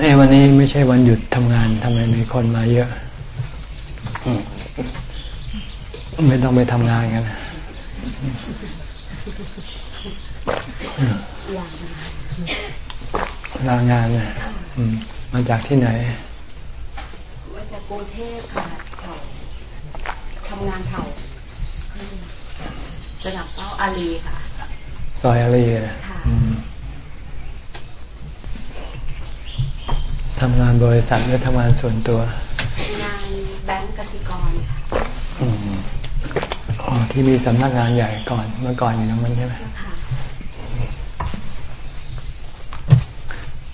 เอ้วันนี้ไม่ใช่วันหยุดทำงานทำไมมีคนมาเยอะ ไม่ต้องไปทำงานกันลางานเนี่ยมาจากที่ไหนมาจากกรุงเทพค่ะทำงานแถวสนับเป้าอารีค่ะ ซอยอารีนะ ทำงานบริษัทหรือทำงานส่วนตัว งานแบงก์กสิกรค่ะที่มีสำนักงานใหญ่ก่อนเมื่อก่อนอย่างนั้นใช่ไหม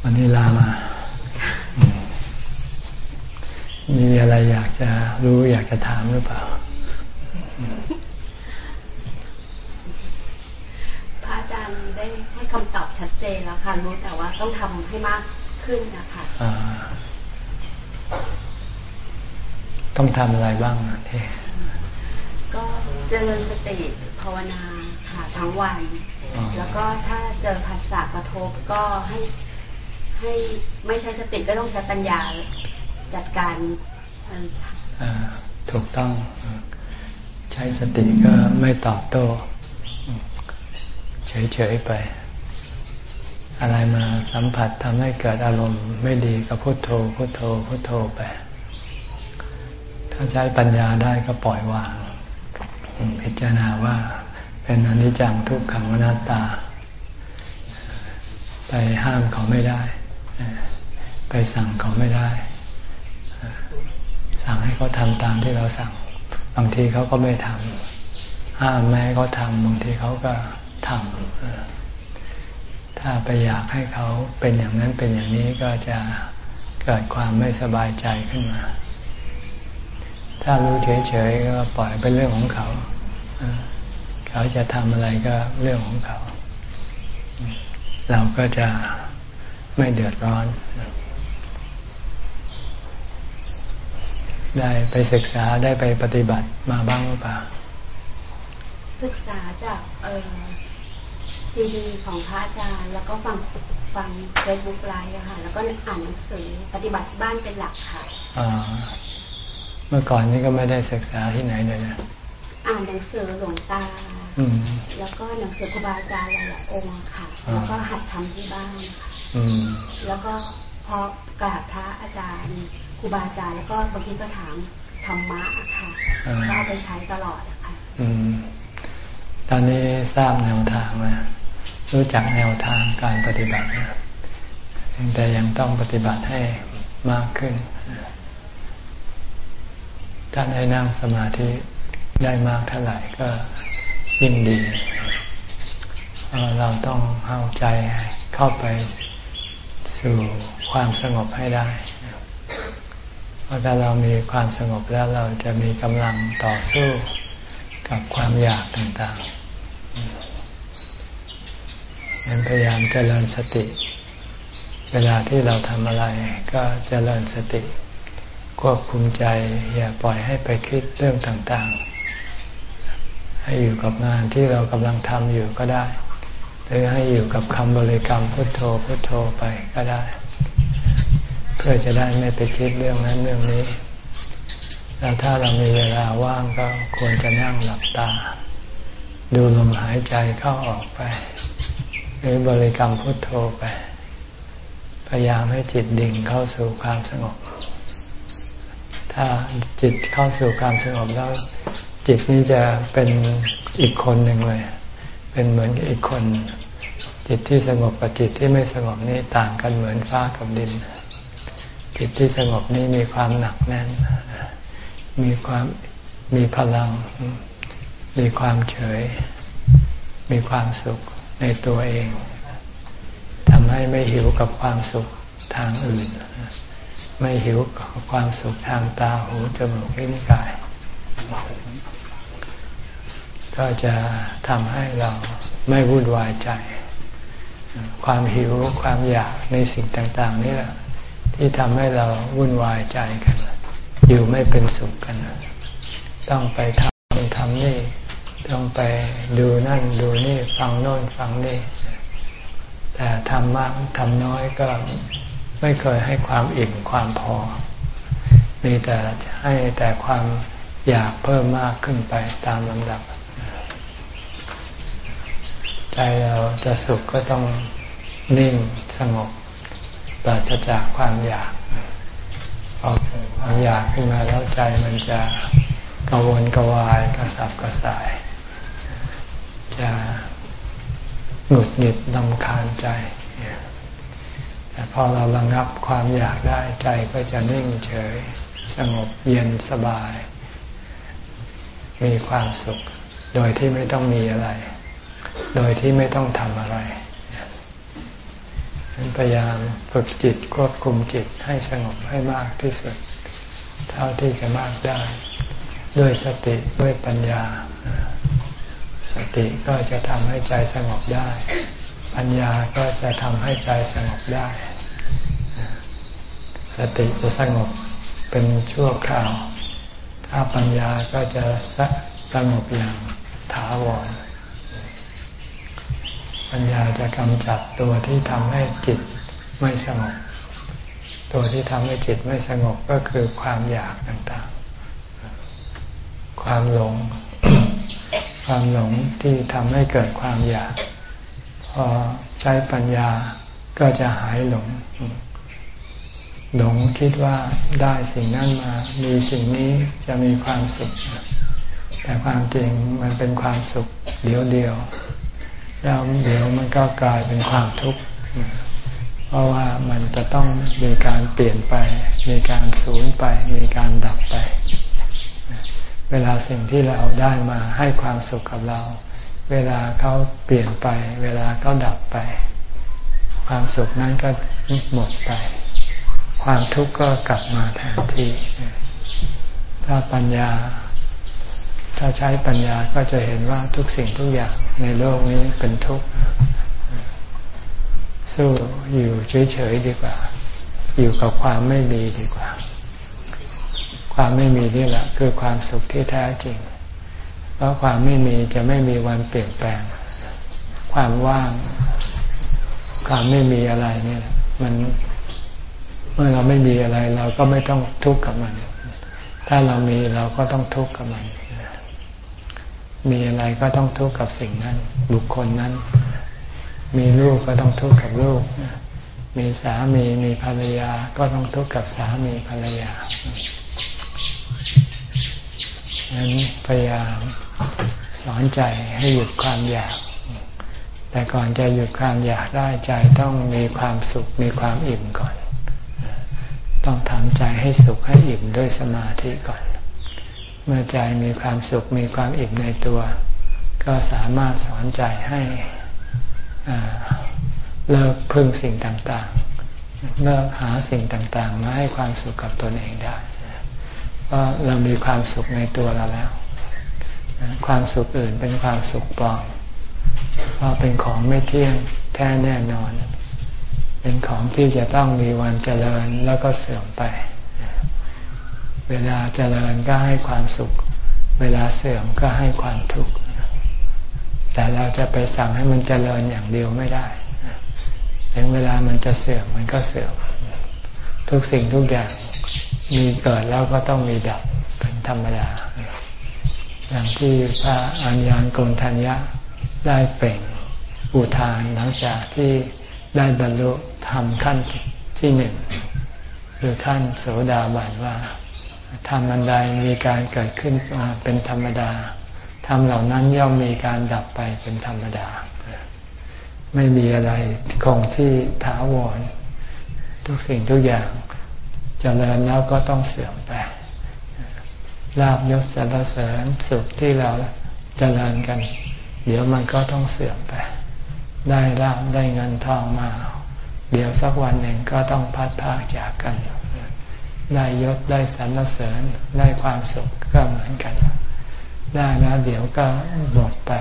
วันนี้ลามา มีอะไรอยากจะรู้อยากจะถามหรือเปล่าพระอาจารย์ได้ให้คำตอบชัดเจนแล้วค่ะรู้แต่ว่าต้องทำให้มาก ขึ้นนะคะต้องทำอะไรบ้างเทก็เจริญสติภาวนาค่ะทั้งวัน แล้วก็ถ้าเจอภาษากระทบก็ให้ให้ไม่ใช้สติก็ต้องใช้ปัญญาจัดการถูกต้องใช้สติก็ไม่ตอบโต้ เฉยๆไป อะไรมาสัมผัสทำให้เกิดอารมณ์ไม่ดีก็พุโทโธพุโทโธพุโทโธไป ถ้าใช้ปัญญาได้ก็ปล่อยวาง พิจารณาว่าเป็นอนิจจังทุกขังอนัตตา ไปห้ามเขาไม่ได้ ไปสั่งเขาไม่ได้ สั่งให้เขาทำตามที่เราสั่ง บางทีเขาก็ไม่ทำห้ามแม่เขาทำบางทีเขาก็ทำ ถ้าไปอยากให้เขาเป็นอย่างนั้นเป็นอย่างนี้ก็จะเกิดความไม่สบายใจขึ้นมา ถ้ารู้เฉยๆก็ปล่อยเป็นเรื่องของเขา เขาจะทำอะไรก็เรื่องของเขา เราก็จะไม่เดือดร้อน ได้ไปศึกษาได้ไปปฏิบัติมาบ้างหรือเปล่าศึกษาจากเออ ซีดีของพระอาจารย์ แล้วก็ฟังฟังเฟซบุ๊กไลฟ์ค่ะ แล้วก็อ่านหนังสือปฏิบัติบ้านเป็นหลักค่ะเมื่อก่อนนี้ก็ไม่ได้ศึกษาที่ไหนเลยนะอ่านหนังสือหลวงตาแล้วก็หนังสือครูบาอาจารย์หลายๆองค์ค่ะ แล้วก็หัดทำที่บ้านค่ะแล้วก็พอกราบพระอาจารย์ครูบาอาจารย์แล้วก็บางทีก็ถามธรรมะค่ะก็เอาไปใช้ตลอดค่ะตอนนี้ทราบแนวทางแล้ว รู้จักแนวทางการปฏิบัติแต่ยังต้องปฏิบัติให้มากขึ้นถ้าได้นั่งสมาธิได้มากเท่าไหร่ก็ยิ่งดีเราต้องเอาใจเข้าไปสู่ความสงบให้ได้ เพราะถ้าเรามีความสงบแล้วเราจะมีกำลังต่อสู้กับความอยากต่างๆ นั้นพยายามเจริญสติ เวลาที่เราทำอะไร ก็เจริญสติ ควบคุมใจ อย่าปล่อยให้ไปคิดเรื่องต่างๆ ให้อยู่กับงานที่เรากำลังทำอยู่ก็ได้ หรือให้อยู่กับคำบริกรรมพุทโธพุทโธไปก็ได้ เพื่อจะได้ไม่ไปคิดเรื่องนั้นเรื่องนี้ แล้วถ้าเรามีเวลาว่างก็ควรจะนั่งหลับตา ดูลมหายใจเข้าออกไป รือบริกรรมพุทโธไป พยายามให้จิตดิ่งเข้าสู่ความสงบ ถ้าจิตเข้าสู่ความสงบแล้ว จิตนี้จะเป็นอีกคนหนึ่งเลย เป็นเหมือนอีกคน จิตที่สงบกับจิตที่ไม่สงบนี่ต่างกันเหมือนฟ้ากับดิน จิตที่สงบนี่มีความหนักแน่น มีความมีพลัง มีความเฉย มีความสุข ในตัวเองทำให้ไม่หิวกับความสุขทางอื่น ไม่หิวกับความสุขทางตาหูจมูกลิ้นกาย ก็จะทำให้เราไม่วุ่นวายใจ ความหิวความอยากในสิ่งต่าง ๆ นี่แหละที่ทำให้เราวุ่นวายใจกัน อยู่ไม่เป็นสุขกัน ต้องไปทำทำนี่ ต้องไปดูนั่นดูนี่ฟังโน่นฟังนี่ แต่ทำมากทำน้อยก็ไม่เคยให้ความอิ่มความพอ มีแต่ให้แต่ความอยากเพิ่มมากขึ้นไปตามลำดับ ใจเราจะสุขก็ต้องนิ่งสงบปราศจากความอยากพอเกิดความอยากขึ้นมาแล้วใจมันจะกวนกวายกระสับกระส่าย จะหงุดหงิดลำคาญใจ แต่พอเราระงับความอยากได้ใจก็จะนิ่งเฉย สงบเย็นสบาย มีความสุข โดยที่ไม่ต้องมีอะไร โดยที่ไม่ต้องทำอะไรพยายามฝึกจิตควบคุมจิตให้สงบให้มากที่สุด เท่าที่จะมากได้ ด้วยสติด้วยปัญญา สติก็จะทำให้ใจสงบได้ ปัญญาก็จะทำให้ใจสงบได้ สติจะสงบเป็นชั่วคราว ถ้าปัญญาก็จะสสงบอย่างถาวร ปัญญาจะกำจัดตัวที่ทำให้จิตไม่สงบ ตัวที่ทำให้จิตไม่สงบก็คือความอยากต่างๆ ความหลง ความหลงที่ทำให้เกิดความอยาก พอใช้ปัญญาก็จะหายหลง หลงคิดว่าได้สิ่งนั้นมา มีสิ่งนี้จะมีความสุข แต่ความจริงมันเป็นความสุขเดียวเดียว แล้วเดี๋ยวมันก็กลายเป็นความทุกข์เพราะว่ามันจะต้องมีการเปลี่ยนไป มีการสูญไป มีการดับไป เวลาสิ่งที่เราได้มาให้ความสุขกับเรา เวลาเขาเปลี่ยนไป เวลาเขาดับไป ความสุขนั้นก็หมดไป ความทุกข์ก็กลับมาแทนที่ ถ้าปัญญา ถ้าใช้ปัญญาก็จะเห็นว่าทุกสิ่งทุกอย่างในโลกนี้เป็นทุกข์สู้อยู่เฉยๆดีกว่า อยู่กับความไม่มีดีกว่า ความไม่มีนี่แหละ คือความสุขที่แท้จริง เพราะความไม่มีจะไม่มีวันเปลี่ยนแปลง ความว่าง ความไม่มีอะไรนี่มันเมื่อเราไม่มีอะไร เราก็ไม่ต้องทุกข์กับมัน ถ้าเรามีเราก็ต้องทุกข์กับมัน มีอะไรก็ต้องทุกข์กับสิ่งนั้น บุคคลนั้น มีลูกก็ต้องทุกข์กับลูก มีสามีมีภรรยา ก็ต้องทุกข์กับสามีภรรยา นั้นพยายามสอนใจให้หยุดความอยาก แต่ก่อนจะหยุดความอยากได้ใจต้องมีความสุขมีความอิ่มก่อน ต้องทำใจให้สุขให้อิ่มด้วยสมาธิก่อน เมื่อใจมีความสุขมีความอิ่มในตัว ก็สามารถสอนใจให้เลิกพึ่งสิ่งต่างๆ เลิกหาสิ่งต่างๆ มาให้ความสุขกับตนเองได้ เพราเรามีความสุขในตัวเราแล้ว ความสุขอื่นเป็นความสุขปลอมเพราเป็นของไม่เที่ยงแท้แน่นอน เป็นของที่จะต้องมีวันเจริญแล้วก็เสื่อมไป เวลาเจริญก็ให้ความสุข เวลาเสื่อมก็ให้ความทุกข์ แต่เราจะไปสั่งให้มันเจริญอย่างเดียวไม่ได้ ถึงเวลามันจะเสื่อมมันก็เสื่อม ทุกสิ่งทุกอย่าง มีเกิดแล้วก็ต้องมีดับเป็นธรรมดา อย่างที่พระอัญญาณกรทัญญะได้เป่งอุทานหลังจากที่ได้บรรลุธรรมขั้นที่หนึ่งคือขั้นโสดาบันว่าธรรมอันใดมีการเกิดขึ้นมาเป็นธรรมดาธรรมเหล่านั้นย่อมมีการดับไปเป็นธรรมดา ไม่มีอะไรคงที่ถาวร ทุกสิ่งทุกอย่าง เจริญแล้วก็ต้องเสื่อมไปลาบยศสรรเสริญสุขที่เราจเจริญกัน เดี๋ยวมันก็ต้องเสื่อมไป ได้ลาบได้เงินทองมา เดี๋ยวสักวันหนึ่งก็ต้องพัดพากจากกัน ได้ยศได้สรรเสริญได้ความสุขก็เหมือนกัน ได้แล้วเดี๋ยวก็หมดไป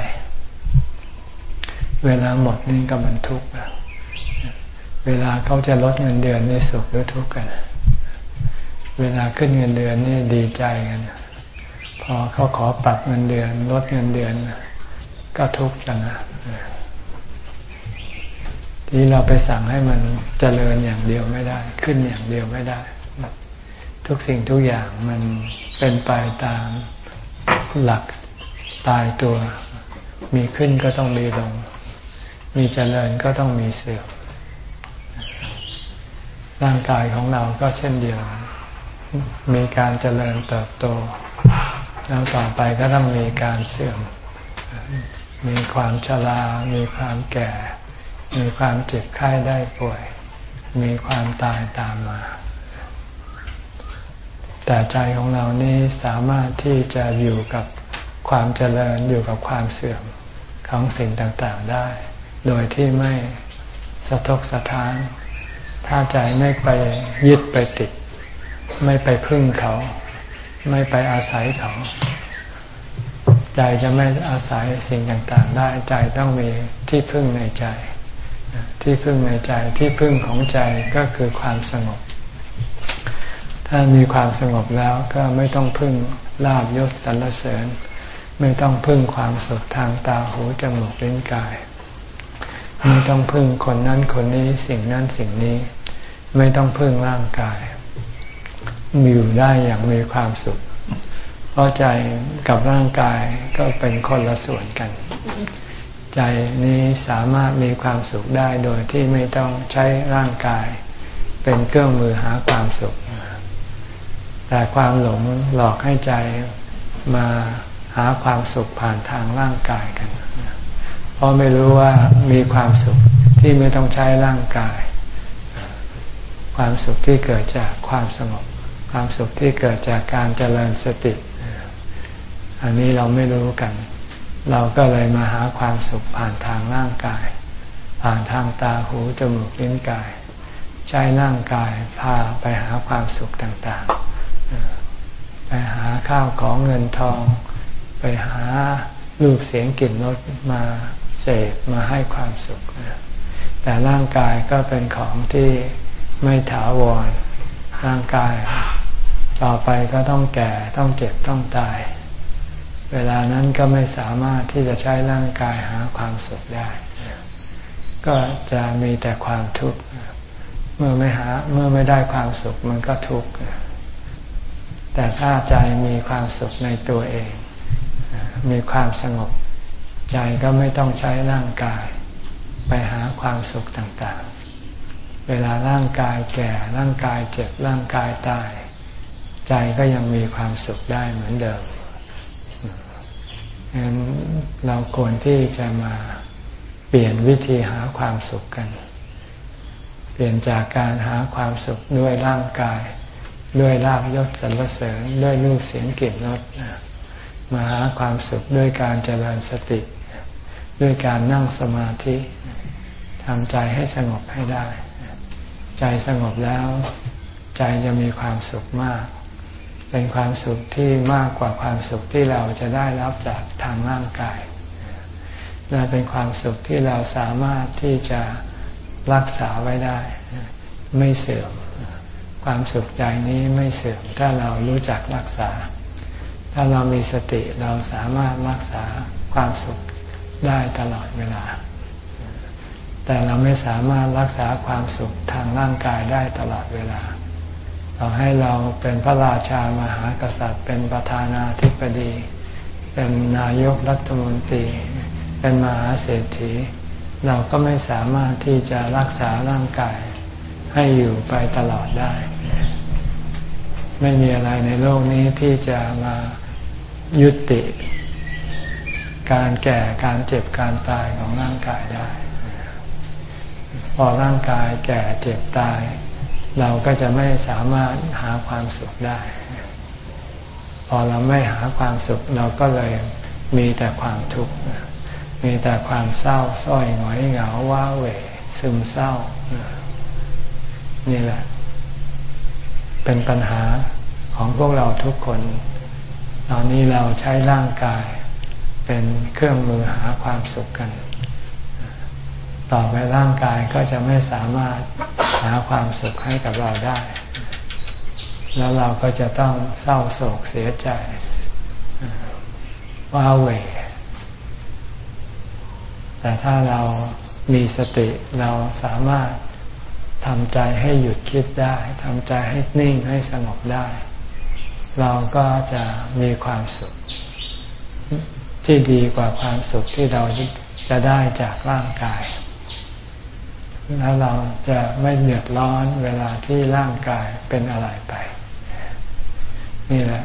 เวลาหมดนี่ก็มันทุกข์เวลาเขาจะลดเงินเดือนในสุขหรือทุกข์กัน เวลาขึ้นเงินเดือนนี่ดีใจกัน พอเขาขอปรับเงินเดือน ลดเงินเดือน ก็ทุกข์จังนะที่เราไปสั่งให้มันเจริญอย่างเดียวไม่ได้ ขึ้นอย่างเดียวไม่ได้ ทุกสิ่งทุกอย่างมันเป็นไปตามหลักตายตัว มีขึ้นก็ต้องมีลง มีเจริญก็ต้องมีเสื่อมร่างกายของเราก็เช่นเดียวกัน มีการเจริญเติบโต แล้วต่อไปก็ต้องมีการเสื่อม มีความชรา มีความแก่ มีความเจ็บไข้ได้ป่วย มีความตายตามมา แต่ใจของเรานี้สามารถที่จะอยู่กับความเจริญอยู่กับความเสื่อมของสิ่งต่างๆได้ โดยที่ไม่สะทกสะท้าน ถ้าใจไม่ไปยึดไปติด ไม่ไปพึ่งเขา ไม่ไปอาศัยเขา ใจจะไม่อาศัยสิ่งต่างๆ ได้ใจต้องมีที่พึ่งในใจ ที่พึ่งในใจที่พึ่งของใจก็คือความสงบ ถ้ามีความสงบแล้วก็ไม่ต้องพึ่งลาบยศสรรเสริญ ไม่ต้องพึ่งความสุขทางตาหูจมูกลิ้นกาย ไม่ต้องพึ่งคนนั้นคนนี้สิ่งนั้นสิ่งนี้ ไม่ต้องพึ่งร่างกาย มีอยู่ได้อย่างมีความสุข เพราะใจกับร่างกายก็เป็นคนละส่วนกัน ใจนี้สามารถมีความสุขได้โดยที่ไม่ต้องใช้ร่างกาย เป็นเครื่องมือหาความสุข แต่ความหลงหลอกให้ใจมาหาความสุขผ่านทางร่างกายกัน เพราะไม่รู้ว่ามีความสุขที่ไม่ต้องใช้ร่างกาย ความสุขที่เกิดจากความสงบ ความสุขที่เกิดจากการเจริญสติ อันนี้เราไม่รู้กัน เราก็เลยมาหาความสุขผ่านทางร่างกาย ผ่านทางตาหูจมูกลิ้นกาย ใช้ร่างกายพาไปหาความสุขต่างๆ ไปหาข้าวของเงินทอง ไปหารูปเสียงกลิ่นรสมาเสพมาให้ความสุข แต่ร่างกายก็เป็นของที่ไม่ถาวรร่างกาย ต่อไปก็ต้องแก่ต้องเจ็บต้องตาย เวลานั้นก็ไม่สามารถที่จะใช้ร่างกายหาความสุขได้ ก็จะมีแต่ความทุกข์เมื่อไม่หาเมื่อไม่ได้ความสุขมันก็ทุกข์แต่ถ้าใจมีความสุขในตัวเอง มีความสงบใจก็ไม่ต้องใช้ร่างกาย ไปหาความสุขต่างๆ เวลาร่างกายแก่ร่างกายเจ็บร่างกายตาย ใจก็ยังมีความสุขได้เหมือนเดิมงั้นเราควรที่จะมาเปลี่ยนวิธีหาความสุขกัน เปลี่ยนจากการหาความสุขด้วยร่างกาย ด้วยลาบยศสรรเสริญด้วยรูปเสียงกลิ่นรสมาหาความสุขด้วยการเจริญสติ ด้วยการนั่งสมาธิทำใจให้สงบให้ได้ ใจสงบแล้ว ใจจะมีความสุขมาก เป็นความสุขที่มากกว่าความสุขที่เราจะได้รับจากทางร่างกายและเป็นความสุขที่เราสามารถที่จะรักษาไว้ได้ ไม่เสื่อม ความสุขใจนี้ไม่เสื่อม ถ้าเรารู้จักรักษา ถ้าเรามีสติเราสามารถรักษาความสุขได้ตลอดเวลา แต่เราไม่สามารถรักษาความสุขทางร่างกายได้ตลอดเวลา ต่อให้เราเป็นพระราชามหากษัตริย์ เป็นประธานาธิบดี เป็นนายกรัฐมนตรี เป็นมหาเศรษฐี เราก็ไม่สามารถที่จะรักษาร่างกายให้อยู่ไปตลอดได้ ไม่มีอะไรในโลกนี้ที่จะมายุติ การแก่การเจ็บการตายของร่างกายได้ พอร่างกายแก่เจ็บตาย เราก็จะไม่สามารถหาความสุขได้ พอเราไม่หาความสุข เราก็เลยมีแต่ความทุกข์มีแต่ความเศร้าส้อยหงอยเหงาว้าเหวซึมเศร้า นี่แหละ เป็นปัญหาของพวกเราทุกคน ตอนนี้เราใช้ร่างกาย เป็นเครื่องมือหาความสุขกัน ต่อไปร่างกายก็จะไม่สามารถหาความสุขให้กับเราได้ แล้วเราก็จะต้องเศร้าโศกเสียใจว้าเหวแต่ถ้าเรามีสติเราสามารถทำใจให้หยุดคิดได้ทำใจให้นิ่งให้สงบได้ เราก็จะมีความสุข ที่ดีกว่าความสุขที่เราจะได้จากร่างกาย แล้วเราจะไม่เดือดร้อนเวลาที่ร่างกายเป็นอะไรไป นี่แหละ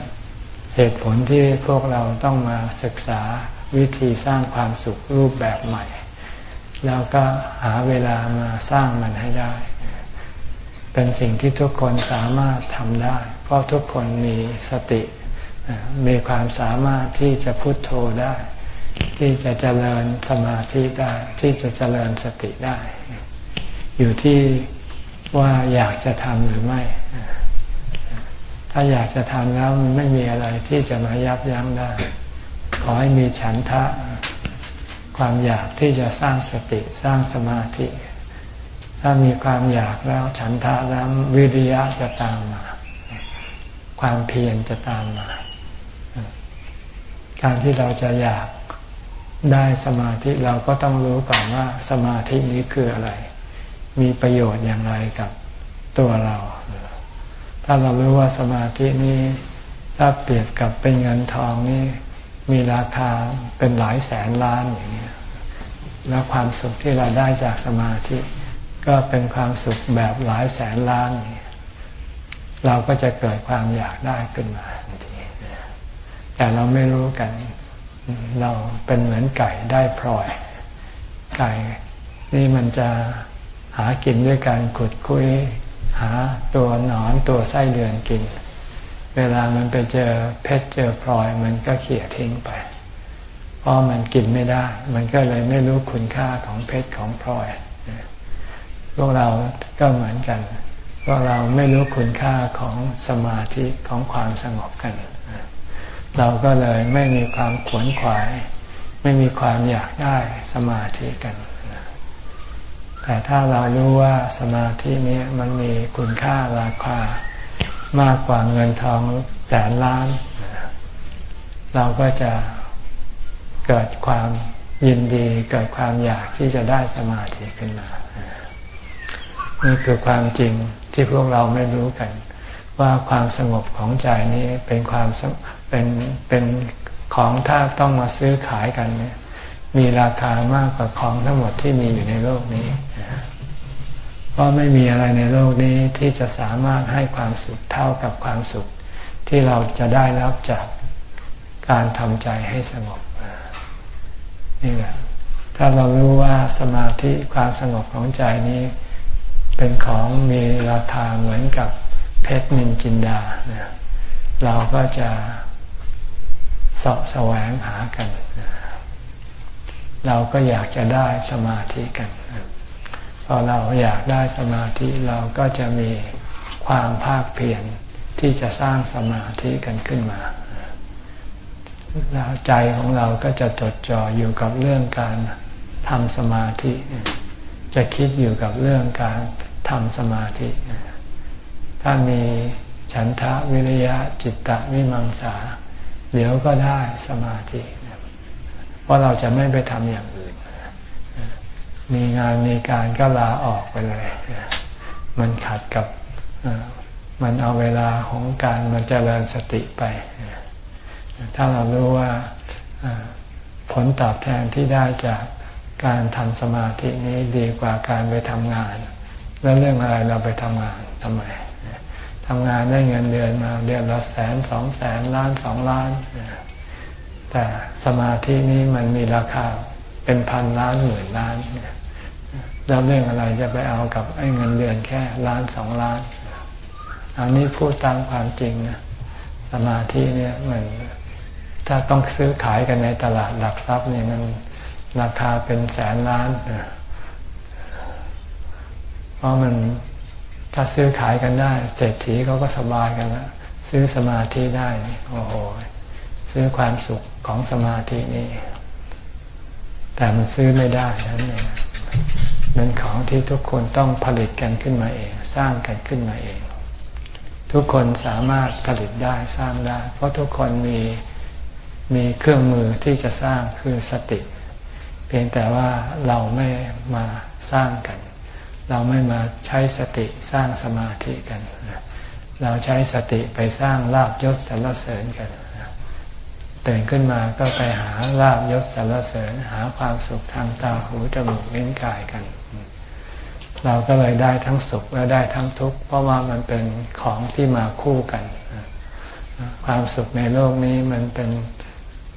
เหตุผลที่พวกเราต้องมาศึกษาวิธีสร้างความสุขรูปแบบใหม่ แล้วก็หาเวลามาสร้างมันให้ได้ เป็นสิ่งที่ทุกคนสามารถทำได้ เพราะทุกคนมีสติ มีความสามารถที่จะพุโทโธได้ ที่จะเจริญสมาธิได้ ที่จะเจริญสติได้ อยู่ที่ว่าอยากจะทำหรือไม่ ถ้าอยากจะทำแล้วมันไม่มีอะไรที่จะมายับยั้งได้ ขอให้มีฉันทะ ความอยากที่จะสร้างสติสร้างสมาธิ ถ้ามีความอยากแล้วฉันทะแล้ววิริยะจะตามมา ความเพียรจะตามมา การที่เราจะอยากได้สมาธิเราก็ต้องรู้ก่อนว่าสมาธินี้คืออะไร มีประโยชน์อย่างไรกับตัวเรา ถ้าเรารู้ว่าสมาธินี้ถ้าเปรียบกับเป็นเงินทองนี่มีราคาเป็นหลายแสนล้านอย่างนี้แล้วความสุขที่เราได้จากสมาธิ ก็เป็นความสุขแบบหลายแสนล้านนี่เราก็จะเกิดความอยากได้ขึ้นมาทีแต่เราไม่รู้กัน เราเป็นเหมือนไก่ได้พลอย ไก่นี่มันจะากินด้วยการขุดคุยหาตัวหนอนตัวไส้เดือนกิน เวลามันไปเจอเพชรเจอพลอยมันก็เขี่ยทิ้งไป เพราะมันกินไม่ได้ มันก็เลยไม่รู้คุณค่าของเพชรของพลอย พวกเราก็เหมือนกันพวกเราไม่รู้คุณค่าของสมาธิของความสงบกัน เราก็เลยไม่มีความขวนขวาย ไม่มีความอยากได้สมาธิกัน แต่ถ้าเรารู้ว่าสมาธินี้มันมีคุณค่าราคามากกว่าเงินทองแสนล้าน เราก็จะเกิดความยินดีเกิดความอยากที่จะได้สมาธิขึ้นมา นี่คือความจริงที่พวกเราไม่รู้กัน ว่าความสงบของใจนี้เป็นความเป็นเป็นของถ้าต้องมาซื้อขายกันเนี่ย มีราคามากกว่าของทั้งหมดที่มีอยู่ในโลกนี้ เพราะไม่มีอะไรในโลกนี้ที่จะสามารถให้ความสุขเท่ากับความสุข ที่เราจะได้รับจากการทำใจให้สงบนี่แหละถ้าเรารู้ว่าสมาธิความสงบของใจนี้ เป็นของมีราคาเหมือนกับเพชรนินจินดาเราก็จะสาะแสวงหากัน เราก็อยากจะได้สมาธิกันพอเราอยากได้สมาธิเราก็จะมีความภาคเพียรที่จะสร้างสมาธิกันขึ้นมาแล้วใจของเราก็จะจดจ่ออยู่กับเรื่องการทำสมาธิ จะคิดอยู่กับเรื่องการทำสมาธิ ถ้ามีฉันทะวิริยะจิตตะวิมังสา เดี๋ยวก็ได้สมาธิ ราะเราจะไม่ไปทำอย่างอื่น มีงานมีการก็ลาออกไปเลย มันขัดกับมันเอาเวลาของการมันจเจริญสติไป ถ้าเรารู้ว่าผลตอบแทนที่ได้จากการทำสมาธินี้ดีกว่าการไปทำงาน แล้วเรื่องอะไรเราไปทำงานทำไมทำงานได้เงินเดือนมาเดือนละแสนสองแสนล้านสองล้าน แต่สมาธินี้มันมีราคาเป็นพันล้านหมื่นล้านแล้วเรื่องอะไรจะไปเอากับไอ้เงินเดือนแค่ล้านสองล้านอันนี้พูดตามความจริงนะสมาธิเนี่ยมันถ้าต้องซื้อขายกันในตลาดหลักทรัพย์เนี่ยมันราคาเป็นแสนล้านเพราะมันถ้าซื้อขายกันได้เศรษฐีเขาก็สบายกันแล้วซื้อสมาธิได้ โอ้โห ซื้อความสุขของสมาธินี่แต่มันซื้อไม่ได้นั่นเองเป็นของที่ทุกคนต้องผลิตกันขึ้นมาเอง สร้างกันขึ้นมาเอง ทุกคนสามารถผลิตได้สร้างได้ เพราะทุกคนมีมีเครื่องมือที่จะสร้างคือสติ เพียงแต่ว่าเราไม่มาสร้างกัน เราไม่มาใช้สติสร้างสมาธิกัน เราใช้สติไปสร้างลาบยศสรรเสริญกัน ตื่นขึ้นมาก็ไปหาลาบยศสรรเสริญหาความสุขทางตาหูจมูกลิ้นกายกัน เราก็เลยได้ทั้งสุขและได้ทั้งทุกข์เพราะว่ามันเป็นของที่มาคู่กัน ความสุขในโลกนี้มันเป็น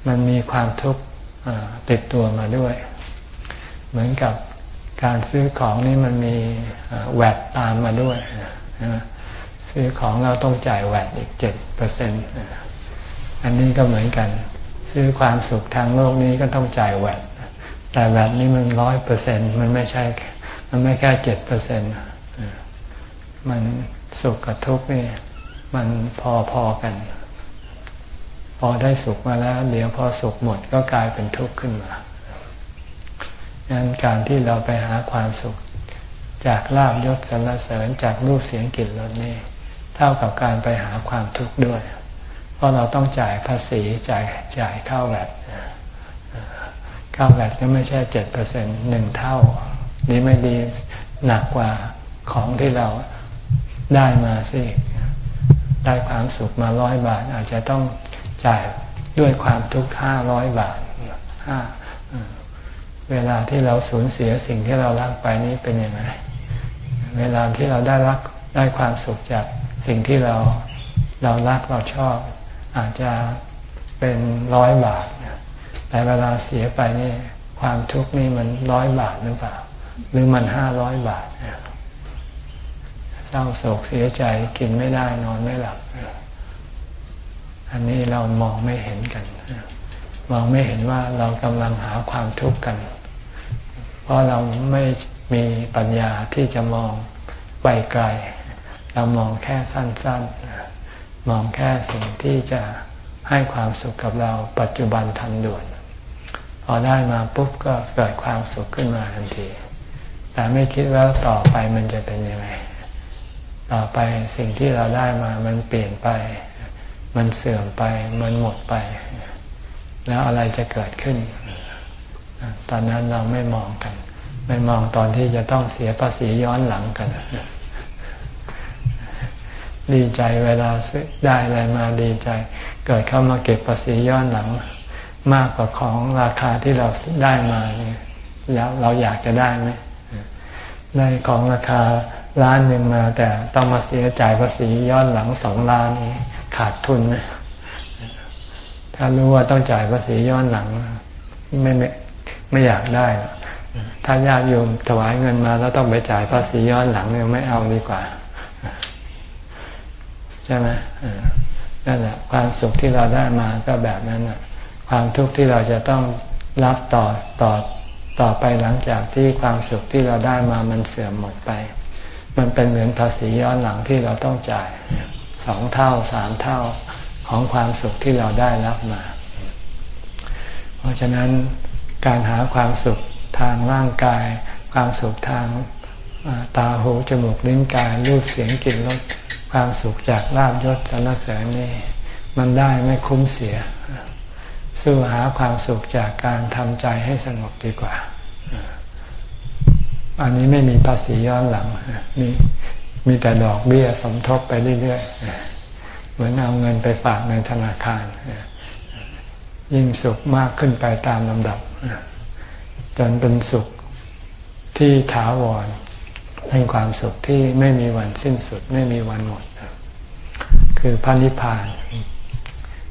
มันมีความทุกข์ติดตัวมาด้วย เหมือนกับการซื้อของนี่มันมีแวดตามมาด้วยซื้อของเราต้องจ่ายแวดอีกเจ็ดเปอร์เซ็นต์ อันนี้ก็เหมือนกัน ซื้อความสุขทางโลกนี้ก็ต้องจ่ายแวดแต่แวดนี้มันร้อยเปอร์เซ็นมันไม่ใช่ มันไม่แค่เจ็ดเปอร์เซ็นมันสุขกับทุกข์นี่มันพอๆกัน พอได้สุขมาแล้ว เดี๋ยวพอสุขหมดก็กลายเป็นทุกข์ขึ้นมาดังนั้นการที่เราไปหาความสุข จากลาบยศสรรเสริญจากรูปเสียงกลิ่นรสนี่เท่ากับการไปหาความทุกข์ด้วย เพราะเราต้องจ่ายภาษีจ่ายจ่ายข้าวแวดข้าวแวดก็ไม่ใช่เจ็ดเปอร์เซ็นหนึ่งเท่า นี้ไม่ดีหนักกว่าของที่เราได้มาสิได้ความสุขมาร้อยบาท อาจจะต้องจ่ายด้วยความทุกข์ห้าร้อยบาทห้าเวลาที่เราสูญเสียสิ่งที่เรารักไปนี้เป็นยังไง เวลาที่เราได้รักได้ความสุขจากสิ่งที่เราเรารักเราชอบ อาจจะเป็นร้อยบาทแต่เวลาเสียไปนี่ความทุกข์นี่มันร้อยบาทหรือเปล่า หรือมันห้าร้อยบาทเศร้าโศกเสียใจกินไม่ได้นอนไม่หลับ อันนี้เรามองไม่เห็นกัน มองไม่เห็นว่าเรากำลังหาความทุกข์กัน เพราะเราไม่มีปัญญาที่จะมองไปไกล เรามองแค่สั้นๆ มองแค่สิ่งที่จะให้ความสุขกับเราปัจจุบันทันด่วน พอได้มาปุ๊บก็เกิดความสุขขึ้นมาทันที แต่ไม่คิดว่าต่อไปมันจะเป็นยังไง ต่อไปสิ่งที่เราได้มามันเปลี่ยนไป มันเสื่อมไป มันหมดไป แล้วอะไรจะเกิดขึ้น ตอนนั้นเราไม่มองกัน ไม่มองตอนที่จะต้องเสียภาษีย้อนหลังกัน ดีใจเวลาซื้อได้อะไรมาดีใจ เกิดเข้ามาเก็บภาษีย้อนหลัง มากกว่าของราคาที่เราได้มาเนี่ยแล้วเราอยากจะได้ไหมได้ของราคาล้านหนึ่งมา แต่ต้องมาเสียจ่ายภาษีย้อนหลังสองล้านนี้ขาดทุนนะถ้ารู้ว่าต้องจ่ายภาษีย้อนหลัง ไม่ไม่ไม่อยากได้ถ้าญาติโยมถวายเงินมาแล้วต้องไปจ่ายภาษีย้อนหลังเนี่ยไม่เอาดีกว่า ใช่ไหมนั่นแหละความสุขที่เราได้มาก็แบบนั้นน่ะความทุกข์ที่เราจะต้องรับต่อต่อต่อไปหลังจากที่ความสุขที่เราได้มามันเสื่อมหมดไป มันเป็นเหมือนภาษีย้อนหลังที่เราต้องจ่ายสองเท่าสามเท่าของความสุขที่เราได้รับมา เพราะฉะนั้นการหาความสุขทางร่างกาย ความสุขทางตาหูจมูกลิ้นกายรูปเสียงกลิ่นรส ความสุขจากลาบยศสรรเสริญนี่มันได้ไม่คุ้มเสีย สู้หาความสุขจากการทำใจให้สงบดีกว่า อันนี้ไม่มีภาษีย้อนหลังมีมีแต่ดอกเบี้ยสมทบไปเรื่อยๆเหมือนเอาเงินไปฝากในธนาคาร ยิ่งสุขมากขึ้นไปตามลำดับจนเป็นสุขที่ถาวร เป็นความสุขที่ไม่มีวันสิ้นสุด ไม่มีวันหมด คือพระนิพพาน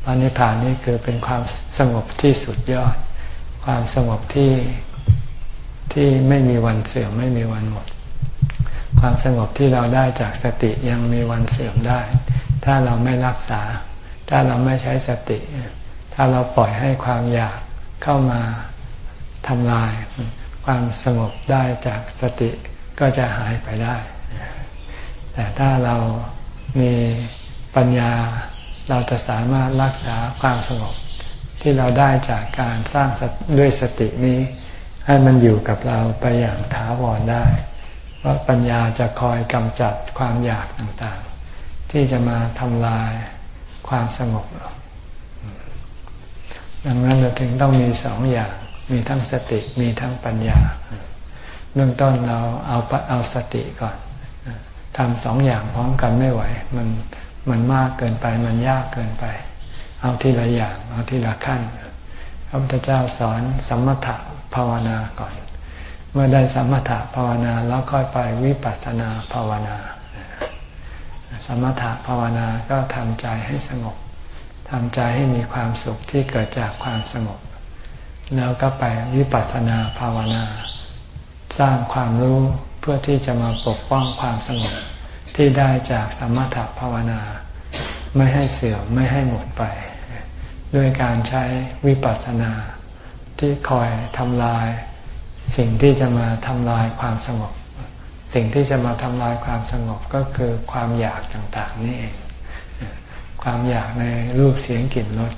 พระนิพพานนี่คือเป็นความสงบที่สุดยอด ความสงบที่ที่ไม่มีวันเสื่อมไม่มีวันหมด ความสงบที่เราได้จากสติยังมีวันเสื่อมได้ ถ้าเราไม่รักษา ถ้าเราไม่ใช้สติ ถ้าเราปล่อยให้ความอยากเข้ามาทำลาย ความสงบได้จากสติ ก็จะหายไปได้ แต่ถ้าเรามีปัญญาเราจะสามารถรักษาความสงบที่เราได้จากการสร้างด้วยสตินี้ ให้มันอยู่กับเราไปอย่างถาวรได้ เพราะปัญญาจะคอยกำจัดความอยากต่างๆ ที่จะมาทำลายความสงบดังนั้นเราถึงต้องมีสองอย่าง มีทั้งสติมีทั้งปัญญา เบื้องต้นเราเอาเอาสติก่อนทำสองอย่างพร้อมกันไม่ไหว มันมันมากเกินไป มันยากเกินไป เอาทีละอย่าง เอาทีละขั้นพระพุทธเจ้าสอนสมถะภาวนาก่อน เมื่อได้สมถะภาวนาแล้วค่อยไปวิปัสสนาภาวนา สมถะภาวนาก็ทำใจให้สงบทำใจให้มีความสุขที่เกิดจากความสงบ แล้วก็ไปวิปัสสนาภาวนา สร้างความรู้เพื่อที่จะมาปกป้องความสงบที่ได้จากสมถภาวนา ไม่ให้เสื่อมไม่ให้หมดไป ด้วยการใช้วิปัสสนา ที่คอยทำลาย สิ่งที่จะมาทำลายความสงบ สิ่งที่จะมาทำลายความสงบก็คือความอยากต่างๆนี่เองความอยากในรูปเสียงกลิ่นรส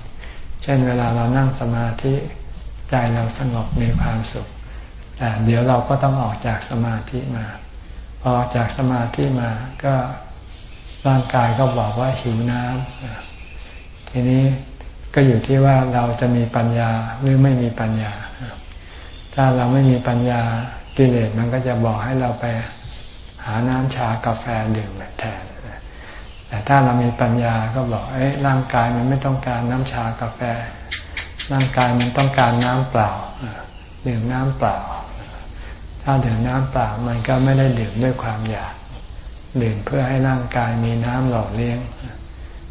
เช่นเวลาเรานั่งสมาธิใจเราสงบมีความสุข แต่เดี๋ยวเราก็ต้องออกจากสมาธิมา พอออกจากสมาธิมาก็ร่างกายก็บอกว่าหิวน้ำทีนี้ก็อยู่ที่ว่าเราจะมีปัญญาหรือไม่มีปัญญา ถ้าเราไม่มีปัญญากิเลสมันก็จะบอกให้เราไปหาน้ำชากาแฟดื่มแทน แต่ถ้าเรามีปัญญาก็บอกเอ้ร่างกายมันไม่ต้องการน้ำชากาแฟ ร่างกายมันต้องการน้ำเปล่าดื่มน้ำเปล่า ถ้าดื่มน้ำเปล่ามันก็ไม่ได้ดื่มด้วยความอยาก ดื่มเพื่อให้ร่างกายมีน้ำหล่อเลี้ยง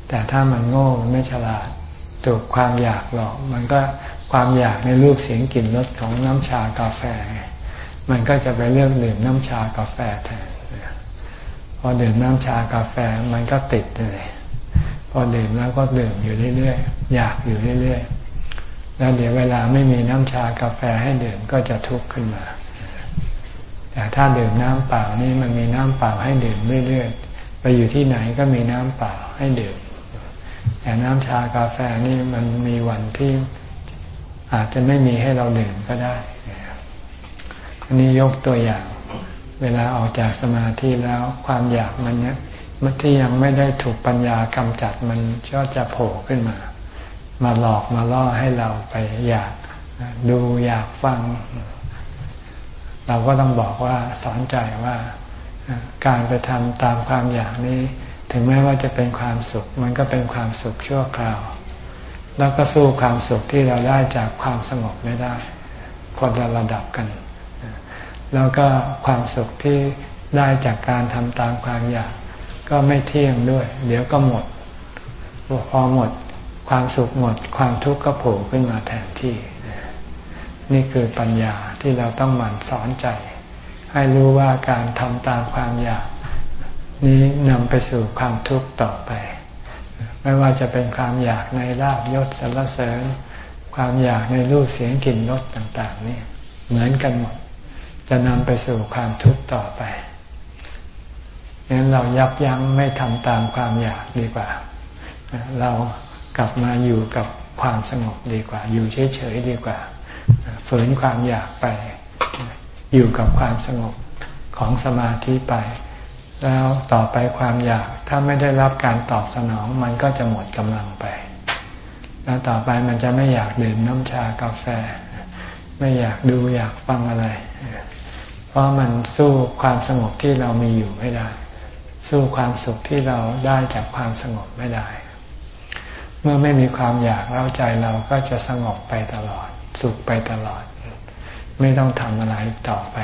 แต่ถ้ามันโง่มันไม่ฉลาดถูกความอยากหลอกมันก็ความอยากในรูปเสียงกลิ่นรสของน้ำชากาแฟ มันก็จะไปเลือกดื่มน้ำชากาแฟแทนพอดื่มน้ำชากาแฟมันก็ติดเลยพอดื่มแล้วก็ดื่มอยู่เรื่อยๆอยากอยู่เรื่อยๆแล้วเดี๋ยวเวลาไม่มีน้ำชากาแฟให้ดื่มก็จะทุกข์ขึ้นมา แต่ถ้าดื่มน้ำเปล่านี่มันมีน้ำเปล่าให้ดื่มเรื่อยๆ ไปอยู่ที่ไหนก็มีน้ำเปล่าให้ดื่ม แต่น้ำชากาแฟนี่มันมีวันที่อาจจะไม่มีให้เราดื่มก็ได้ อันนี้ยกตัวอย่าง เวลาออกจากสมาธิแล้วความอยากมันเนี้ยมันที่ยังไม่ได้ถูกปัญญากำจัดมันก็จะโผล่ขึ้นมา มาหลอกมาล่อให้เราไปอยากดูอยากฟัง เราก็ต้องบอกว่าสอนใจว่าการไปทำตามความอยากนี้ ถึงแม้ว่าจะเป็นความสุข มันก็เป็นความสุขชั่วคราว แล้วก็สู้ความสุขที่เราได้จากความสงบไม่ได้ คนละระดับกัน แล้วก็ความสุขที่ได้จากการทำตามความอยาก ก็ไม่เที่ยงด้วย เดี๋ยวก็หมด พอหมดความสุขหมด ความทุกข์ก็โผล่ขึ้นมาแทนที่ นี่คือปัญญาที่เราต้องหมั่นสอนใจ ให้รู้ว่าการทำตามความอยาก นี้นำไปสู่ความทุกข์ต่อไป ไม่ว่าจะเป็นความอยากในลาบยศสรรเสริญ ความอยากในรูปเสียงกลิ่นรสต่างๆนี่เหมือนกันหมด จะนำไปสู่ความทุกข์ต่อไปงั้นเรายับยั้งไม่ทำตามความอยากดีกว่า เรากลับมาอยู่กับความสงบดีกว่า อยู่เฉยๆดีกว่า ฝืนความอยากไป อยู่กับความสงบของสมาธิไป แล้วต่อไปความอยากถ้าไม่ได้รับการตอบสนองมันก็จะหมดกำลังไป แล้วต่อไปมันจะไม่อยากดื่มน้ำชากาแฟ ไม่อยากดูอยากฟังอะไร เพราะมันสู้ความสงบที่เรามีอยู่ไม่ได้ สู้ความสุขที่เราได้จากความสงบไม่ได้ เมื่อไม่มีความอยากแล้วใจเราก็จะสงบไปตลอด สุขไปตลอด ไม่ต้องทำอะไรต่อไป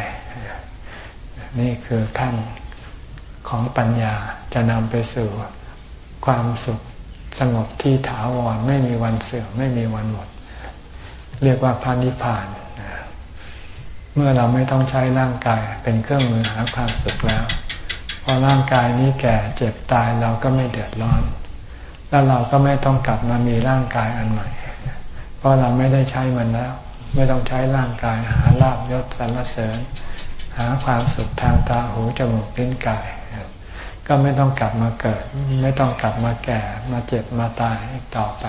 นี่คือขั้นของปัญญาจะนำไปสู่ความสุขสงบที่ถาวรไม่มีวันเสื่อมไม่มีวันหมด เรียกว่าพานิพาน เมื่อเราไม่ต้องใช้ร่างกายเป็นเครื่องมือหาความสุขแล้วพอร่างกายนี้แก่เจ็บตายเราก็ไม่เดือดร้อน แล้วเราก็ไม่ต้องกลับมามีร่างกายอันใหม่ เพราะเราไม่ได้ใช้มันแล้ว ไม่ต้องใช้ร่างกายหาลาบยศสรรเสริญ หาความสุขทางตาหูจมูกลิ้นกาย ก็ไม่ต้องกลับมาเกิด ไม่ต้องกลับมาแก่มาเจ็บมาตายต่อไป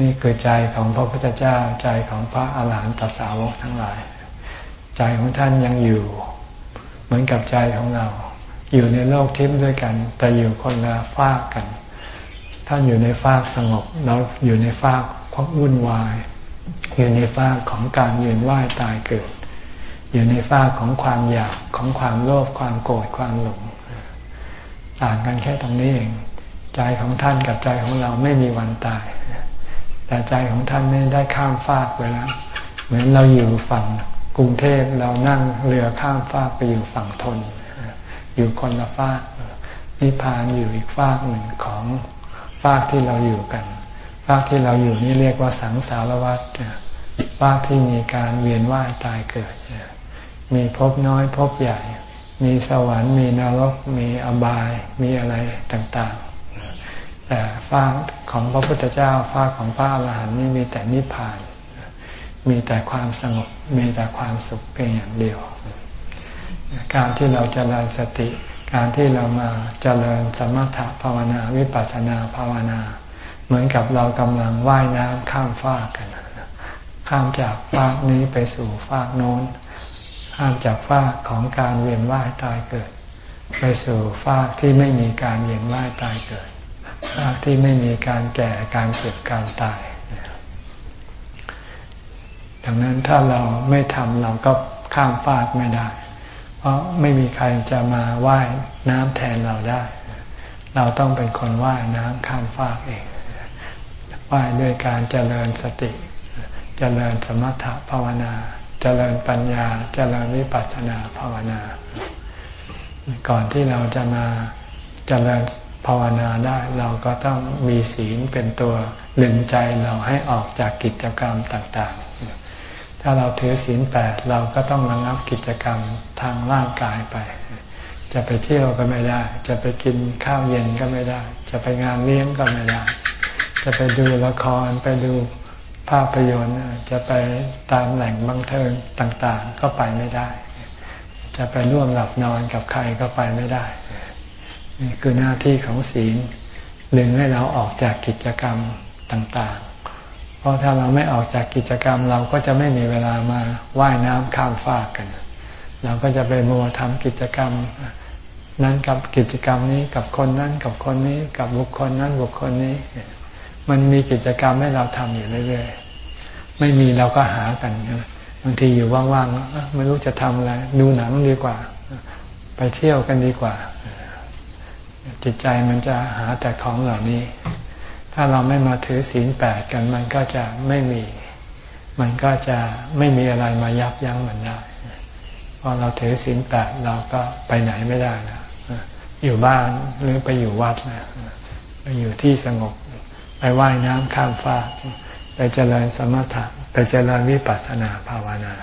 นี่คือใจของพระพุทธเจ้าใจของพระอาหารหันตสาวกทั้งหลาย ใจของท่านยังอยู่ เหมือนกับใจของเรา อยู่ในโลกทิพย์ด้วยกัน แต่อยู่คนละฟากกัน ท่านอยู่ในฟากสงบเราอยู่ในฟากความวุ่นวาย อยู่ในฟากของการเวียนว่ายตายเกิด อยู่ในฟากของความอยากของความโลภความโกรธความหลง ต่างกันแค่ตรงนี้เอง ใจของท่านกับใจของเราไม่มีวันตาย แต่ใจของท่านไม่ได้ข้ามฟากไปแล้ว เหมือนเราอยู่ฝั่งกรุงเทพเรานั่งเรือข้ามฟากไปอยู่ฝั่งทน อยู่คนละฟากนิพพานอยู่อีกฟากหนึ่งของ ฟากที่เราอยู่กัน ฟากที่เราอยู่นี่เรียกว่าสังสารวัฏฟากที่มีการเวียนว่ายตายเกิด มีภพน้อยภพใหญ่ มีสวรรค์ มีนรก มีอบาย มีอะไรต่างๆ แต่ฟากของพระพุทธเจ้าฟากของพระอรหันต์นี่มีแต่นิพพาน มีแต่ความสงบ มีแต่ความสุขเพียงอย่างเดียว การที่เราจเจริญสติ การที่เรามาเจริญสมถะภาวนาวิปัสสนาภาวนา เหมือนกับเรากำลังว่ายน้ำข้ามฟากกัน ข้ามจากฟากนี้ไปสู่ฟากโน้น ข้ามจากฟากของการเวียนว่ายตายเกิด ไปสู่ฟากที่ไม่มีการเวียนว่ายตายเกิดฟากที่ไม่มีการแก่การเจ็บการตาย ดังนั้นถ้าเราไม่ทำเราก็ข้ามฟากไม่ได้ เพราะไม่มีใครจะมาว่ายน้ำแทนเราได้ เราต้องเป็นคนว่ายน้ำข้ามฟากเองไหว้ด้วยการเจริญสติ เจริญสมถะภาวนา เจริญปัญญา เจริญวิปัสสนาภาวนา ก่อนที่เราจะมาเจริญภาวนาได้เราก็ต้องมีศีลเป็นตัวลึงใจเราให้ออกจากกิจกรรมต่างๆ ถ้าเราถือศีลแปดเราก็ต้องระงับกิจกรรมทางร่างกายไป จะไปเที่ยวก็ไม่ได้ จะไปกินข้าวเย็นก็ไม่ได้ จะไปงานเลี้ยงก็ไม่ได้ จะไปดูละครไปดูภาพยนตร์จะไปตามแหล่งบังเทิงต่างๆ ก็ไปไม่ได้ จะไปร่วมหลับนอนกับใครก็ไปไม่ได้ นี่คือหน้าที่ของศีลดึงให้เราออกจากกิจกรรมต่างๆ เพราะถ้าเราไม่ออกจากกิจกรรม เราก็จะไม่มีเวลามาว่ายน้ำข้ามฟากกัน เราก็จะไปมัวทำกิจกรรมนั้นกับกิจกรรมนี้กับคนนั้นกับคนนี้กับบุคคลนั้นบุคคลนี้ มันมีกิจกรรมให้เราทำอยู่เรื่อยๆไม่มีเราก็หากันบางทีอยู่ว่างๆไม่รู้จะทำอะไรดูหนังดีกว่า ไปเที่ยวกันดีกว่า จิตใจมันจะหาแต่ของเหล่านี้ ถ้าเราไม่มาถือศีลแปดกันมันก็จะไม่มี มันก็จะไม่มีอะไรมายับยั้งมันได้พอเราถือศีลแปดเราก็ไปไหนไม่ได้นะอยู่บ้านหรือไปอยู่วัดนะไปอยู่ที่สงบ ไปว่ายน้ำข้ามฟากไปเจริญสมถะไปเจริญวิปัสสนาภาวนา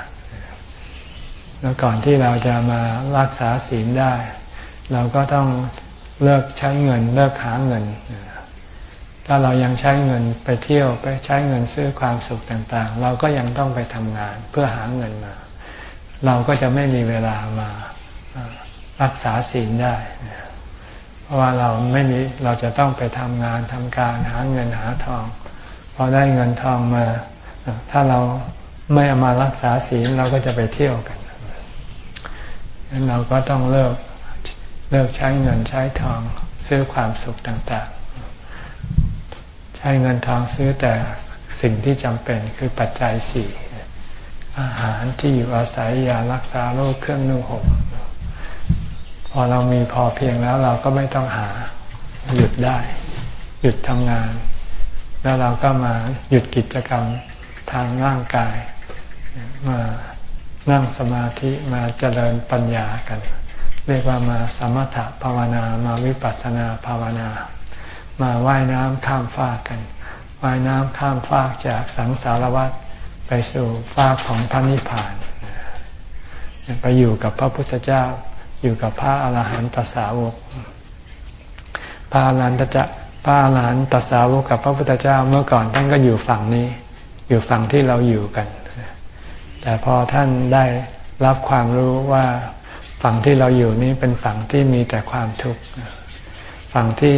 แล้วก่อนที่เราจะมารักษาศีลได้ เราก็ต้องเลิกใช้เงิน เลิกหาเงิน ถ้าเรายังใช้เงินไปเที่ยวไปใช้เงินซื้อความสุขต่างๆ เราก็ยังต้องไปทำงานเพื่อหาเงินมา เราก็จะไม่มีเวลามารักษาศีลได้ เพราะว่าเราไม่มีเราจะต้องไปทำงานทำการหาเงินหาทองพอได้เงินทองมา ถ้าเราไม่เอามารักษาศีลเราก็จะไปเที่ยวกันดังนั้นเราก็ต้องเลิกเลิกใช้เงินใช้ทองซื้อความสุขต่างๆ ใช้เงินทองซื้อแต่สิ่งที่จำเป็นคือปัจจัยสี่อาหารที่อยู่อาศัยยารักษาโรคเครื่องนุ่งห่มพอเรามีพอเพียงแล้วเราก็ไม่ต้องหาหยุดได้ หยุดทำงาน แล้วเราก็มาหยุดกิจกรรมทางร่างกาย มานั่งสมาธิมาเจริญปัญญากัน เรียกว่ามาสมถะภาวนามาวิปัสสนาภาวนา มาว่ายน้ำข้ามฟากกันว่ายน้ำข้ามฟากจากสังสารวัฏไปสู่ฟากของพระนิพพานไปอยู่กับพระพุทธเจ้า อยู่กับพระอาหารหันตสาวก พระอาหารหันตจะพระอาหารหันตสาวกกับพระพุทธเจ้าเมื่อก่อนท่านก็อยู่ฝั่งนี้ อยู่ฝั่งที่เราอยู่กัน แต่พอท่านได้รับความรู้ว่าฝั่งที่เราอยู่นี้เป็นฝั่งที่มีแต่ความทุกข์ฝั่งที่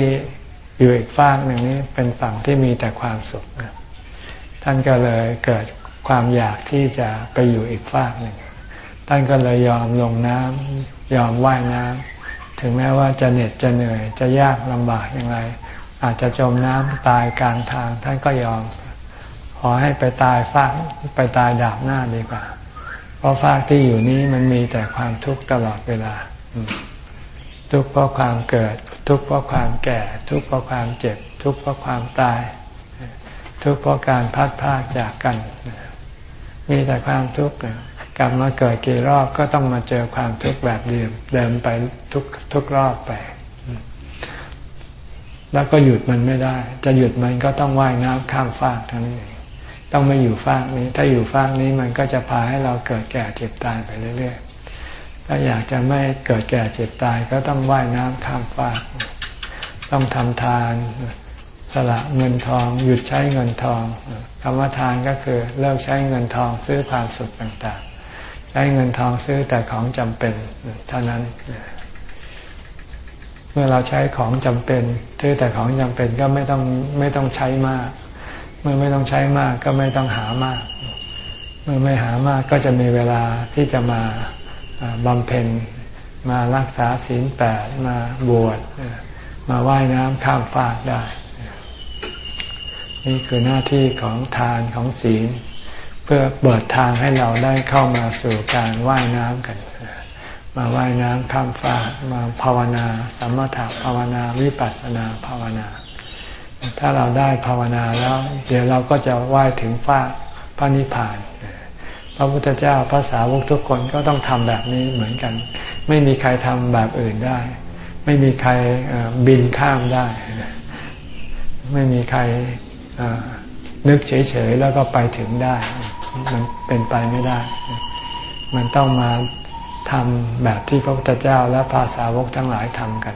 อยู่อีกฝั่งหนึ่งนี้เป็นฝั่งที่มีแต่ความสุขท่านก็เลยเกิดความอยากที่จะไปอยู่อีกฝั่งหนึ่งท่านก็เลยยอมลงน้ำยอมว่ายน้ำถึงแม้ว่าจะเหน็ดจะเหนื่อยจะยากลำบากอย่างไร อาจจะจมน้ำตายกลางทาง ท่านก็ยอมขอให้ไปตายฟากไปตายดาบหน้าดีกว่า เพราะฟากที่อยู่นี้มันมีแต่ความทุกข์ตลอดเวลา ทุกข์เพราะความเกิด ทุกข์เพราะความแก่ ทุกข์เพราะความเจ็บ ทุกข์เพราะความตาย ทุกข์เพราะการพัดพาจากกัน มีแต่ความทุกข์กลับมาเกิดกี่รอบก็ต้องมาเจอความทุกข์แบบเดิมเดิมไปทุกทุกรอบไป แล้วก็หยุดมันไม่ได้ จะหยุดมันก็ต้องว่ายน้ำข้ามฟากทั้งนี้ต้องไม่อยู่ฟากนี้ ถ้าอยู่ฟากนี้มันก็จะพาให้เราเกิดแก่เจ็บตายไปเรื่อยๆ ถ้าอยากจะไม่เกิดแก่เจ็บตายก็ต้องว่ายน้ำข้ามฟาก ต้องทำทานสละเงินทอง หยุดใช้เงินทองคำว่าทานก็คือเลิกใช้เงินทองซื้อความสุขต่างๆ ใช้เงินทองซื้อแต่ของจำเป็นเท่านั้น เมื่อเราใช้ของจำเป็นซื้อแต่ของจำเป็นก็ไม่ต้องไม่ต้องใช้มาก เมื่อไม่ต้องใช้มากก็ไม่ต้องหามาก เมื่อไม่หามากก็จะมีเวลาที่จะมา บำเพ็ญมารักษาศีลแปดมาบวชมาว่ายน้ำข้ามฟากได้ นี่คือหน้าที่ของทานของศีล เพื่อเปิดทางให้เราได้เข้ามาสู่การว่ายน้ำกัน มาว่ายน้ำข้ามฟากมาภาวนาสมถะภาวนาวิปัสสนาภาวนา ถ้าเราได้ภาวนาแล้ว เดี๋ยวเราก็จะว่ายถึงฟ้าพระนิพพานพ ระพุทธเจ้าพระสาวกทุกคนก็ต้องทำแบบนี้เหมือนกัน ไม่มีใครทำแบบอื่นได้ ไม่มีใครบินข้ามได้ ไม่มีใครนึกเฉยๆแล้วก็ไปถึงได้ มันเป็นไปไม่ได้ มันต้องมาทำแบบที่พระพุทธเจ้าและภาษาวกทั้งหลายทำกัน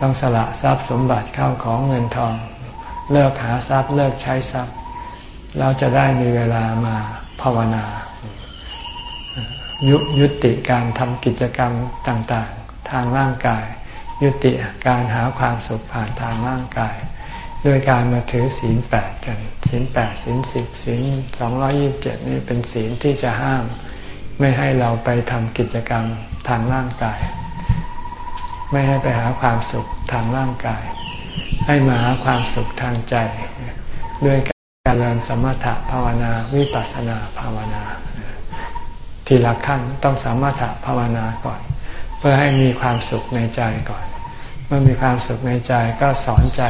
ต้องสละทรัพย์สมบัติเข้าของเงินทอง เลิกหาทรัพย์เลิกใช้ทรัพย์ เราจะได้มีเวลามาภาวนา ยุยุติการทำกิจกรรมต่างๆ ทางร่างกาย ยุติการหาความสุขผ่านทางร่างกาย ด้วยการมาถือศีลแปดกันศีลแปดศีลสิบศีลสองร้อยี่บเจ็ดนี่เป็นศีลที่จะห้าม ไม่ให้เราไปทำกิจกรรมทางร่างกาย ไม่ให้ไปหาความสุขทางร่างกาย ให้มาหาความสุขทางใจ ด้วยการเริญสมถะภาวนาวิปัสสนาภาวนา ทีละขั้นต้องสามารถะภาวนาก่อน เพื่อให้มีความสุขในใจก่อน เมื่อมีความสุขในใจก็สอนใจ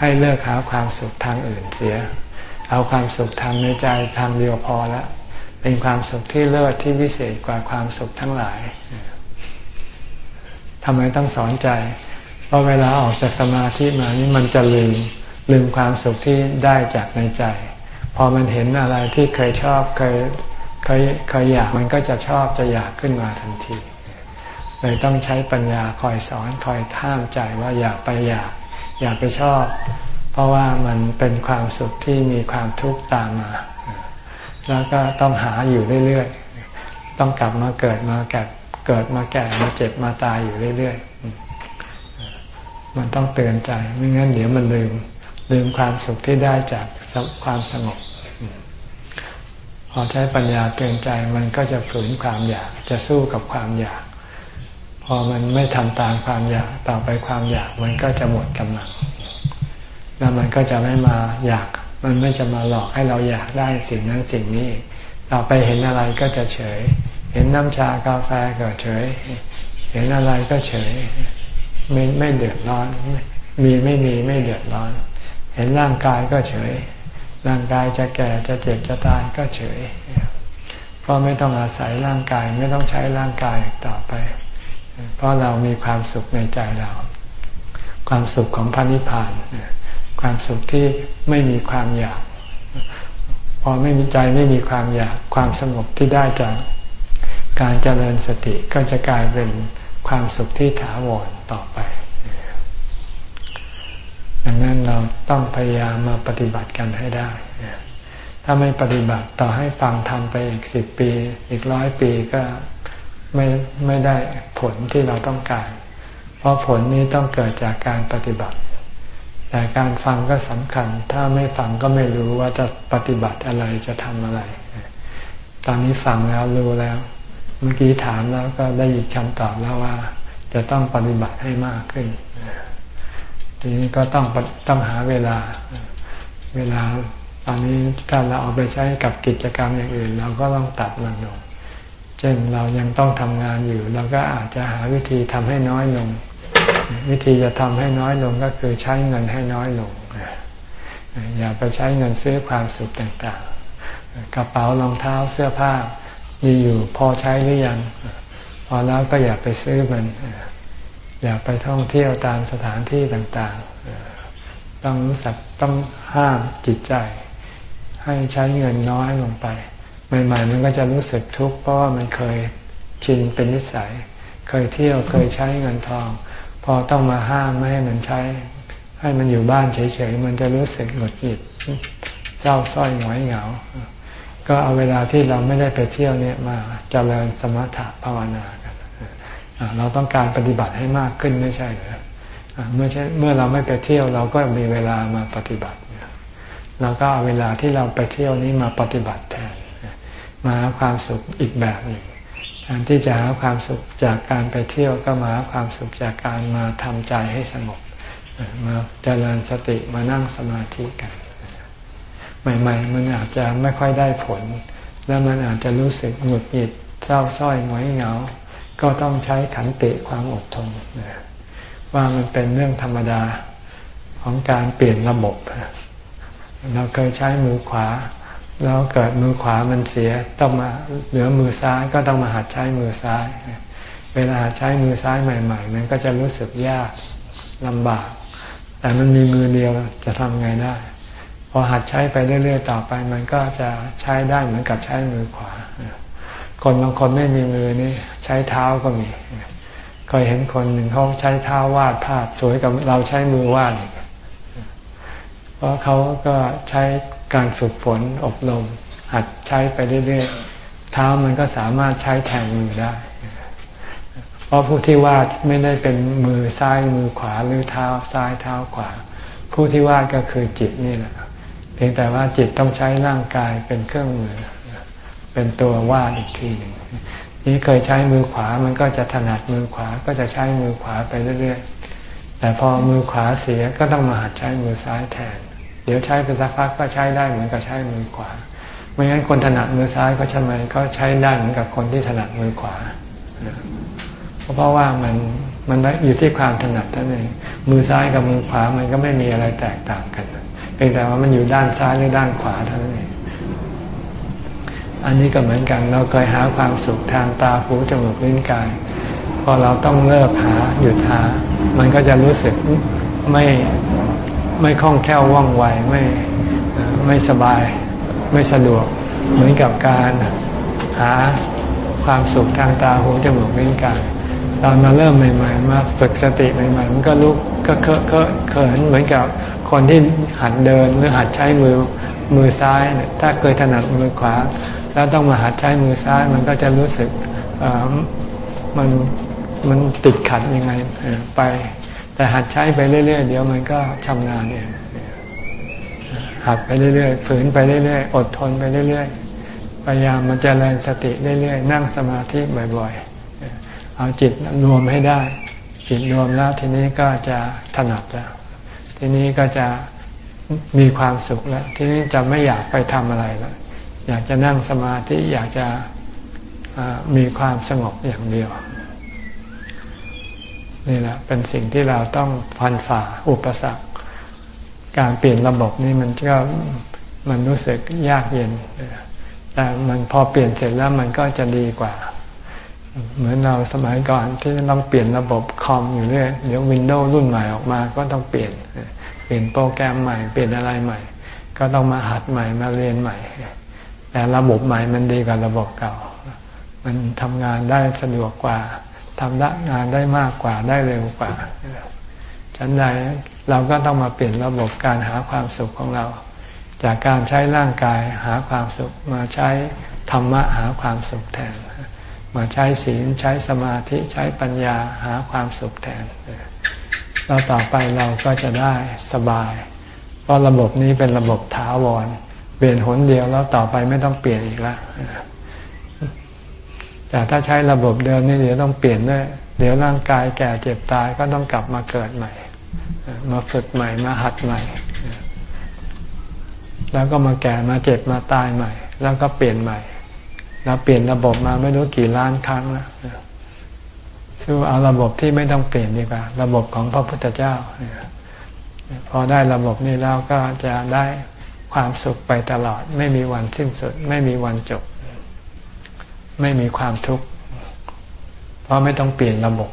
ให้เลิกหาความสุขทางอื่นเสีย เอาความสุขทางในใจทางเดียวพอแล้วเป็นความสุขที่เลิศที่วิเศษกว่าความสุขทั้งหลายทำไมต้องสอนใจ เพราะเวลาออกจากสมาธิมานี่มันจะลืมลืมความสุขที่ได้จากในใจ พอมันเห็นอะไรที่เคยชอบเคย เคยเคยอยากมันก็จะชอบจะอยากขึ้นมาทันที เลยต้องใช้ปัญญาคอยสอนคอยท่ามใจว่าอย่าไปอยาก อย่าไปชอบ เพราะว่ามันเป็นความสุขที่มีความทุกข์ตามมา แล้วก็ต้องหาอยู่เรื่อยๆ ต้องกลับมาเกิดมาแก่เกิดมาแก่มาเจ็บมาตายอยู่เรื่อยๆ มันต้องเตือนใจไม่งั้นเดี๋ยวมันลืมลืมความสุขที่ได้จากความสงบ พอใช้ปัญญาเตือนใจมันก็จะฝืนความอยาก จะสู้กับความอยาก พอมันไม่ทำตามความอยากต่อไปความอยากมันก็จะหมดกำลัง แล้วมันก็จะไม่มาอยาก มันไม่จะมาหลอกให้เราอยากได้สิ่งนั้นสิ่งนี้ ต่อไปเห็นอะไรก็จะเฉย เห็นน้ำชากาแฟก็เฉย เห็นอะไรก็เฉย ไม่ไม่เดือดร้อน มีไม่มีไม่เดือดร้อน เห็นร่างกายก็เฉย ร่างกายจะแก่จะเจ็บจะตายก็เฉย เพราะไม่ต้องอาศัยร่างกายไม่ต้องใช้ร่างกายต่อไป เพราะเรามีความสุขในใจเรา ความสุขของพระนิพพานความสุขที่ไม่มีความอยาก พอไม่มีใจไม่มีความอยากความสงบที่ได้จากการเจริญสติก็จะกลายเป็นความสุขที่ถาวรต่อไป ดังนั้นเราต้องพยายามมาปฏิบัติกันให้ได้ ถ้าไม่ปฏิบัติต่อให้ฟังทำไปอีกสิบปี อีกร้อยปีก็ไม่ไม่ได้ผลที่เราต้องการ เพราะผลนี้ต้องเกิดจากการปฏิบัติ แต่การฟังก็สำคัญ ถ้าไม่ฟังก็ไม่รู้ว่าจะปฏิบัติอะไรจะทำอะไร ตอนนี้ฟังแล้วรู้แล้ว เมื่อกี้ถามแล้วก็ได้ยินคำตอบแล้วว่า จะต้องปฏิบัติให้มากขึ้น ทีนี้ก็ต้องต้องหาเวลา เวลาตอนนี้ถ้าเราเอาไปใช้กับกิจกรรมอย่างอื่น เราก็ต้องตัดมันลง เช่นเรายังต้องทำงานอยู่เราก็อาจจะหาวิธีทำให้น้อยลง วิธีจะทำให้น้อยลงก็คือใช้เงินให้น้อยลง อย่าไปใช้เงินซื้อความสุขต่างๆ กระเป๋ารองเท้าเสื้อผ้ามีอยู่พอใช้หรือยัง พอแล้วก็อย่าไปซื้อมัน อย่าไปท่องเที่ยวตามสถานที่ต่างๆ ต้องรู้สึกต้องห้ามจิตใจ ให้ใช้เงินน้อยลงไป ใหม่ๆ มันก็จะรู้สึกทุกข์เพราะว่ามันเคยชินเป็นนิสัย เคยเที่ยวเคยใช้เงินทอง พอต้องมาห้ามไม่ให้มันใช้ ให้มันอยู่บ้านเฉยๆ มันจะรู้สึกหงุดหงิดเศร้าส้อยหงอยเหงา ก็เอาเวลาที่เราไม่ได้ไปเที่ยวเนี่ยมาเจริญสมถะภาวนา เราต้องการปฏิบัติให้มากขึ้นไม่ใช่เหรอเมื่อใช่เมื่อเราไม่ไปเที่ยวเราก็มีเวลามาปฏิบัติเราก็เอาเวลาที่เราไปเที่ยวนี้มาปฏิบัติแทน มาหาความสุขอีกแบบหนึ่งแทนที่จะหาความสุขจากการไปเที่ยวก็มาหาความสุขจากการมาทำใจให้สงบมาเจริญสติมานั่งสมาธิกัน ใหม่ ๆ มันอาจจะไม่ค่อยได้ผล แล้วมันอาจจะรู้สึกหงุดหงิดเศร้าส้อยหงอยเหงา ก็ต้องใช้ขันติความอดทนว่ามันเป็นเรื่องธรรมดาของการเปลี่ยนระบบ เราเคยใช้มือขวา แล้วเกิดมือขวามันเสียต้องมาเหลือมือซ้ายก็ต้องมาหัดใช้มือซ้าย เวลาหัดใช้มือซ้ายใหม่ ๆ มันก็จะรู้สึกยากลำบาก แต่มันมีมือเดียวจะทำไงได้ พอหัดใช้ไปเรื่อยๆต่อไป มันก็จะใช้ได้เหมือนกับใช้มือขวา คนบางคนไม่มีมือนี่ใช้เท้าก็มีเคยเห็นคนหนึ่งเขาใช้เท้าวาดภาพสวยกับเราใช้มือวาดเพราะเขาก็ใช้การฝึกฝนอบรมหัดใช้ไปเรื่อยๆเท้ามันก็สามารถใช้แทนมือได้ เพราะผู้ที่วาดไม่ได้เป็นมือซ้ายมือขวาหรือเท้าซ้ายเท้าขวา ผู้ที่วาดก็คือจิตนี่แหละเพียงแต่ว่าจิตต้องใช้ร่างกายเป็นเครื่องมือ เป็นตัววาดอีกทีหนึ่งนี่เคยใช้มือขวามันก็จะถนัดมือขวาก็จะใช้มือขวาไปเรื่อยๆ แต่พอมือขวาเสียก็ต้องมาหัดใช้มือซ้ายแทน เดี๋ยวใช้ไปสักพักก็ใช้ได้เหมือนกับใช้มือขวา ไม่งั้นคนถนัดมือซ้ายก็ทำไมก็ใช้ได้เหมือนกับคนที่ถนัดมือขวา เพราะว่ามันมันอยู่ที่ความถนัดเท่านั้นเองมือซ้ายกับมือขวามันก็ไม่มีอะไรแตกต่างกันเพียงแต่ว่ามันอยู่ด้านซ้ายหรือด้านขวาเท่านั้นเอง อันนี้ก็เหมือนกัน เราเคยหาความสุขทางตาหูจมูกลิ้นกาย พอเราต้องเลิกหาหยุดหา มันก็จะรู้สึกไม่ไม่คล่องแคล่วว่องไวไม่ไม่สบายไม่สะดวกเหมือนกับการหาความสุขทางตาหูจมูกลิ้นกายตอนมาเริ่มใหม่ ๆ มาฝึกสติใหม่ๆมันก็ลุกก็เคอะเคอะเขินเหมือนกับคนที่หัดเดินหรือหัดใช้มือมือซ้าย ถ้าเคยถนัดมือขวา แล้วต้องมาหัดใช้มือซ้ายมันก็จะรู้สึกมันมันติดขัดยังไงไป แต่หัดใช้ไปเรื่อย ๆ เดี๋ยวมันก็ชำนาญเองหัดไปเรื่อยๆฝืนไปเรื่อยๆอดทนไปเรื่อยๆพยายามมันจะแรงสติเรื่อยๆนั่งสมาธิบ่อยๆ เอาจิตรวมให้ได้ จิตรวมแล้วทีนี้ก็จะถนัดแล้ว ทีนี้ก็จะมีความสุขแล้ว ทีนี้จะไม่อยากไปทำอะไรแล้ว อยากจะนั่งสมาธิอยากจะมีความสงบอย่างเดียว นี่แหละเป็นสิ่งที่เราต้องพันฝ่าอุปสรรค การเปลี่ยนระบบนี่มันก็มันรู้สึกยากเย็น แต่มันพอเปลี่ยนเสร็จแล้วมันก็จะดีกว่า เหมือนเราสมัยก่อนที่ต้องเปลี่ยนระบบคอมอยู่เรื่อยเดี๋ยววินโดว์รุ่นใหม่ออกมาก็ต้องเปลี่ยน เปลี่ยนโปรแกรมใหม่ เปลี่ยนอะไรใหม่ ก็ต้องมาหัดใหม่มาเรียนใหม่ แต่ระบบใหม่มันดีกว่าระบบเก่า มันทำงานได้สะดวกกว่าทำงานได้มากกว่าได้เร็วกว่าฉันใดเราก็ต้องมาเปลี่ยนระบบการหาความสุขของเรา จากการใช้ร่างกายหาความสุข มาใช้ธรรมะหาความสุขแทน มาใช้ศีลใช้สมาธิใช้ปัญญาหาความสุขแทนเราต่อไปเราก็จะได้สบาย เพราะระบบนี้เป็นระบบถาวร ปลี่ยนหนเดียวแล้วต่อไปไม่ต้องเปลี่ยนอีกแล้วแต่ถ้าใช้ระบบเดิมนี่เดี๋ยวต้องเปลี่ยนด้วยเดี๋ยวร่างกายแก่เจ็บตายก็ต้องกลับมาเกิดใหม่ มาฝึกใหม่มาหัดใหม่ แล้วก็มาแก่มาเจ็บมาตายใหม่ แล้วก็เปลี่ยนใหม่เราเปลี่ยนระบบมาไม่รู้กี่ล้านครั้งแล้วสู้เอาระบบที่ไม่ต้องเปลี่ยนดีกว่า ระบบของพระพุทธเจ้าพอได้ระบบนี้แล้วก็จะได้ ความสุขไปตลอด ไม่มีวันสิ้นสุด ไม่มีวันจบ ไม่มีความทุกข์เพราะไม่ต้องเปลี่ยนระบบ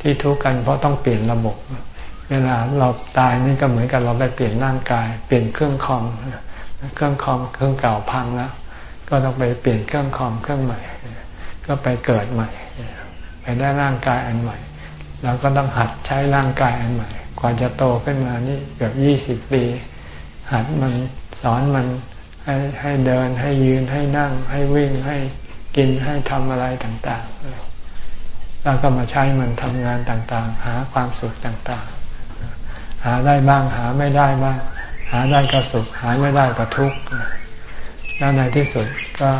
ที่ทุกข์กันเพราะต้องเปลี่ยนระบบ เวลาเราตายนี่ก็เหมือนกับเราไปเปลี่ยนร่างกาย เปลี่ยนเครื่องคอมเครื่องคอมเครื่องเก่าพังแล้วก็ต้องไปเปลี่ยนเครื่องคอมเครื่องใหม่ ก็ไปเกิดใหม่ ไปได้ร่างกายอันใหม่เราก็ต้องหัดใช้ร่างกายอันใหม่ กว่าจะโตขึ้นมานี่เกือบยี่สิบปี หัดมันสอนมันให้ให้เดินให้ยืนให้นั่ง ให้วิ่งให้กินให้ทำอะไรต่างๆ แล้วก็มาใช้มันทำงานต่างๆ หาความสุขต่างๆ หาได้บ้างหาไม่ได้บ้าง หาได้ก็สุข หาไม่ได้ก็ทุกข์แล้วในที่สุดก็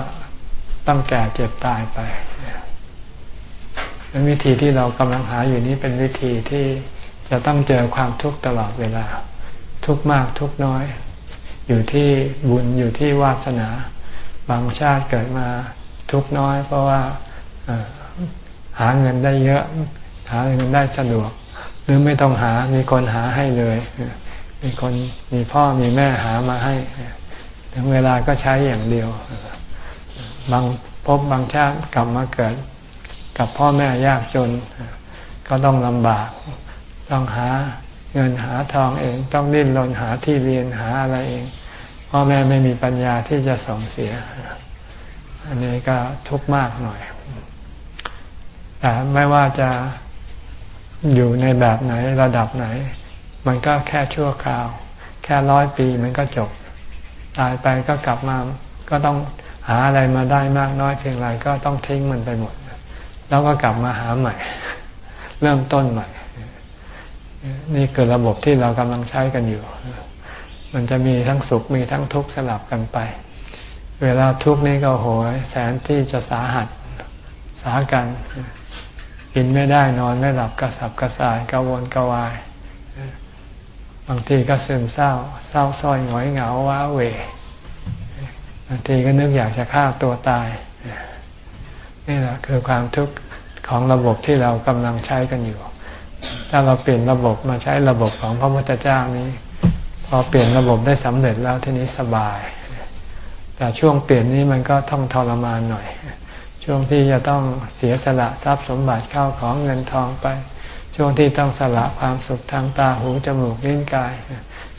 ต้องแก่เจ็บตายไปวิธีที่เรากำลังหาอยู่นี้เป็นวิธีที่จะต้องเจอความทุกข์ตลอดเวลา ทุกมากทุกน้อย อยู่ที่บุญอยู่ที่วาสนา บางชาติเกิดมาทุกน้อย เพราะว่าหาเงินได้เยอะ หาเงินได้สะดวก หรือไม่ต้องหามีคนหาให้เลย มีคนมีพ่อมีแม่หามาให้ ถึงเวลาก็ใช้อย่างเดียว บางพบบางชาติกลับมาเกิด กับพ่อแม่ยากจน ก็ต้องลำบาก ต้องหา เงินหาทองเองต้องดิ้นรนหาที่เรียนหาอะไรเองพ่อแม่ไม่มีปัญญาที่จะส่งเสีย อันนี้ก็ทุกข์มากหน่อยแต่ไม่ว่าจะอยู่ในแบบไหนระดับไหน มันก็แค่ชั่วคราว แค่ร้อยปีมันก็จบ ตายไปก็กลับมาก็ต้องหาอะไรมาได้มากน้อยเพียงไรก็ต้องทิ้งมันไปหมด แล้วก็กลับมาหาใหม่ เริ่มต้นใหม่ นี่คือระบบที่เรากำลังใช้กันอยู่ มันจะมีทั้งสุขมีทั้งทุกข์สลับกันไป เวลาทุกข์นี่ก็โหยแสนที่จะสาหัสสากันกินไม่ได้นอนไม่หลับกระสับกระส่ายกระวนกระวาย บางทีก็ซึมเศร้า เศร้าส้อยหงอยเหงาว้าเว บางทีก็นึกอยากจะฆ่าตัวตาย นี่แหละคือความทุกข์ของระบบที่เรากำลังใช้กันอยู่ ถ้าเราเปลี่ยนระบบมาใช้ระบบของพระพุทธเจ้านี้ พอเปลี่ยนระบบได้สำเร็จแล้วทีนี้สบาย แต่ช่วงเปลี่ยนนี้มันก็ต้องทรมานหน่อย ช่วงที่จะต้องเสียสละทรัพย์สมบัติเข้าของเงินทองไป ช่วงที่ต้องสละความสุขทางตาหูจมูกลิ้นกาย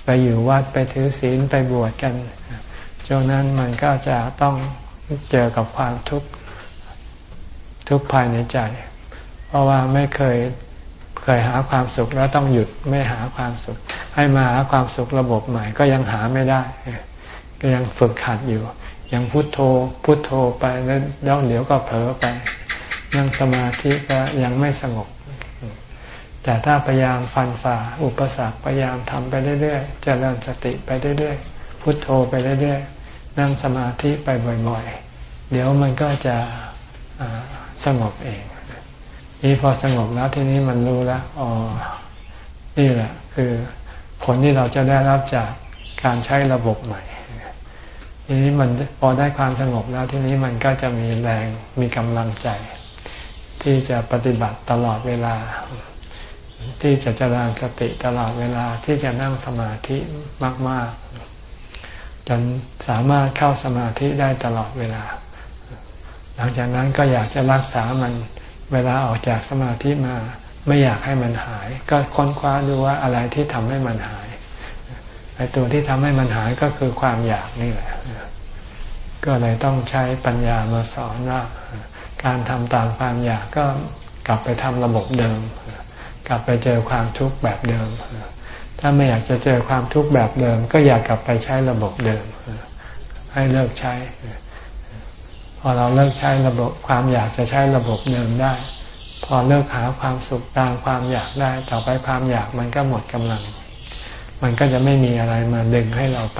ไปอยู่วัดไปถือศีลไปบวชกันช่วงนั้นมันก็จะต้องเจอกับความทุกข์ทุกข์ภายในใจ เพราะว่าไม่เคย เคยหาความสุขแล้วต้องหยุดไม่หาความสุข ให้มาหาความสุขระบบใหม่ก็ยังหาไม่ได้ ก็ยังฝึกขัดอยู่ ยังพุโทโธพุโทโธไปแล้วเดี๋ยวก็เผลอไป ยังสมาธิก็ยังไม่สงบ แต่ถ้าพยายามฟันฝ่า อุปสรรคพยายามทำไปเรื่อยๆเจริญสติไปเรื่อยๆพุโทโธไปเรื่อยๆนั่งสมาธิไปบ่อยๆ เดี๋ยวมันก็จะสงบเอง นี่พอสงบแล้วทีนี้มันรู้แล้วอ๋อนี่แหละ คือผลที่เราจะได้รับจากการใช้ระบบใหม่ ทีนี้มันพอได้ความสงบแล้วทีนี้มันก็จะมีแรงมีกำลังใจ ที่จะปฏิบัติตลอดเวลา ที่จะเจริญสติตลอดเวลาที่จะนั่งสมาธิมาก ๆ จนสามารถเข้าสมาธิได้ตลอดเวลา หลังจากนั้นก็อยากจะรักษามัน เวลาออกจากสมาธิมาไม่อยากให้มันหาย ก็ค้นคว้าดูว่าอะไรที่ทำให้มันหายไอ้ตัวที่ทำให้มันหายก็คือความอยากนี่แหละก็เลยต้องใช้ปัญญามาสอนว่าการทำตามความอยากก็กลับไปทำระบบเดิม กลับไปเจอความทุกข์แบบเดิม ถ้าไม่อยากจะเจอความทุกข์แบบเดิม ก็อยากกลับไปใช้ระบบเดิม ให้เลิกใช้ พอเราเลิกใช้ระบบความอยากจะใช้ระบบเดิมได้ พอเลิกหาความสุขตามความอยากได้ ต่อไปความอยากมันก็หมดกำลัง มันก็จะไม่มีอะไรมาดึงให้เราไป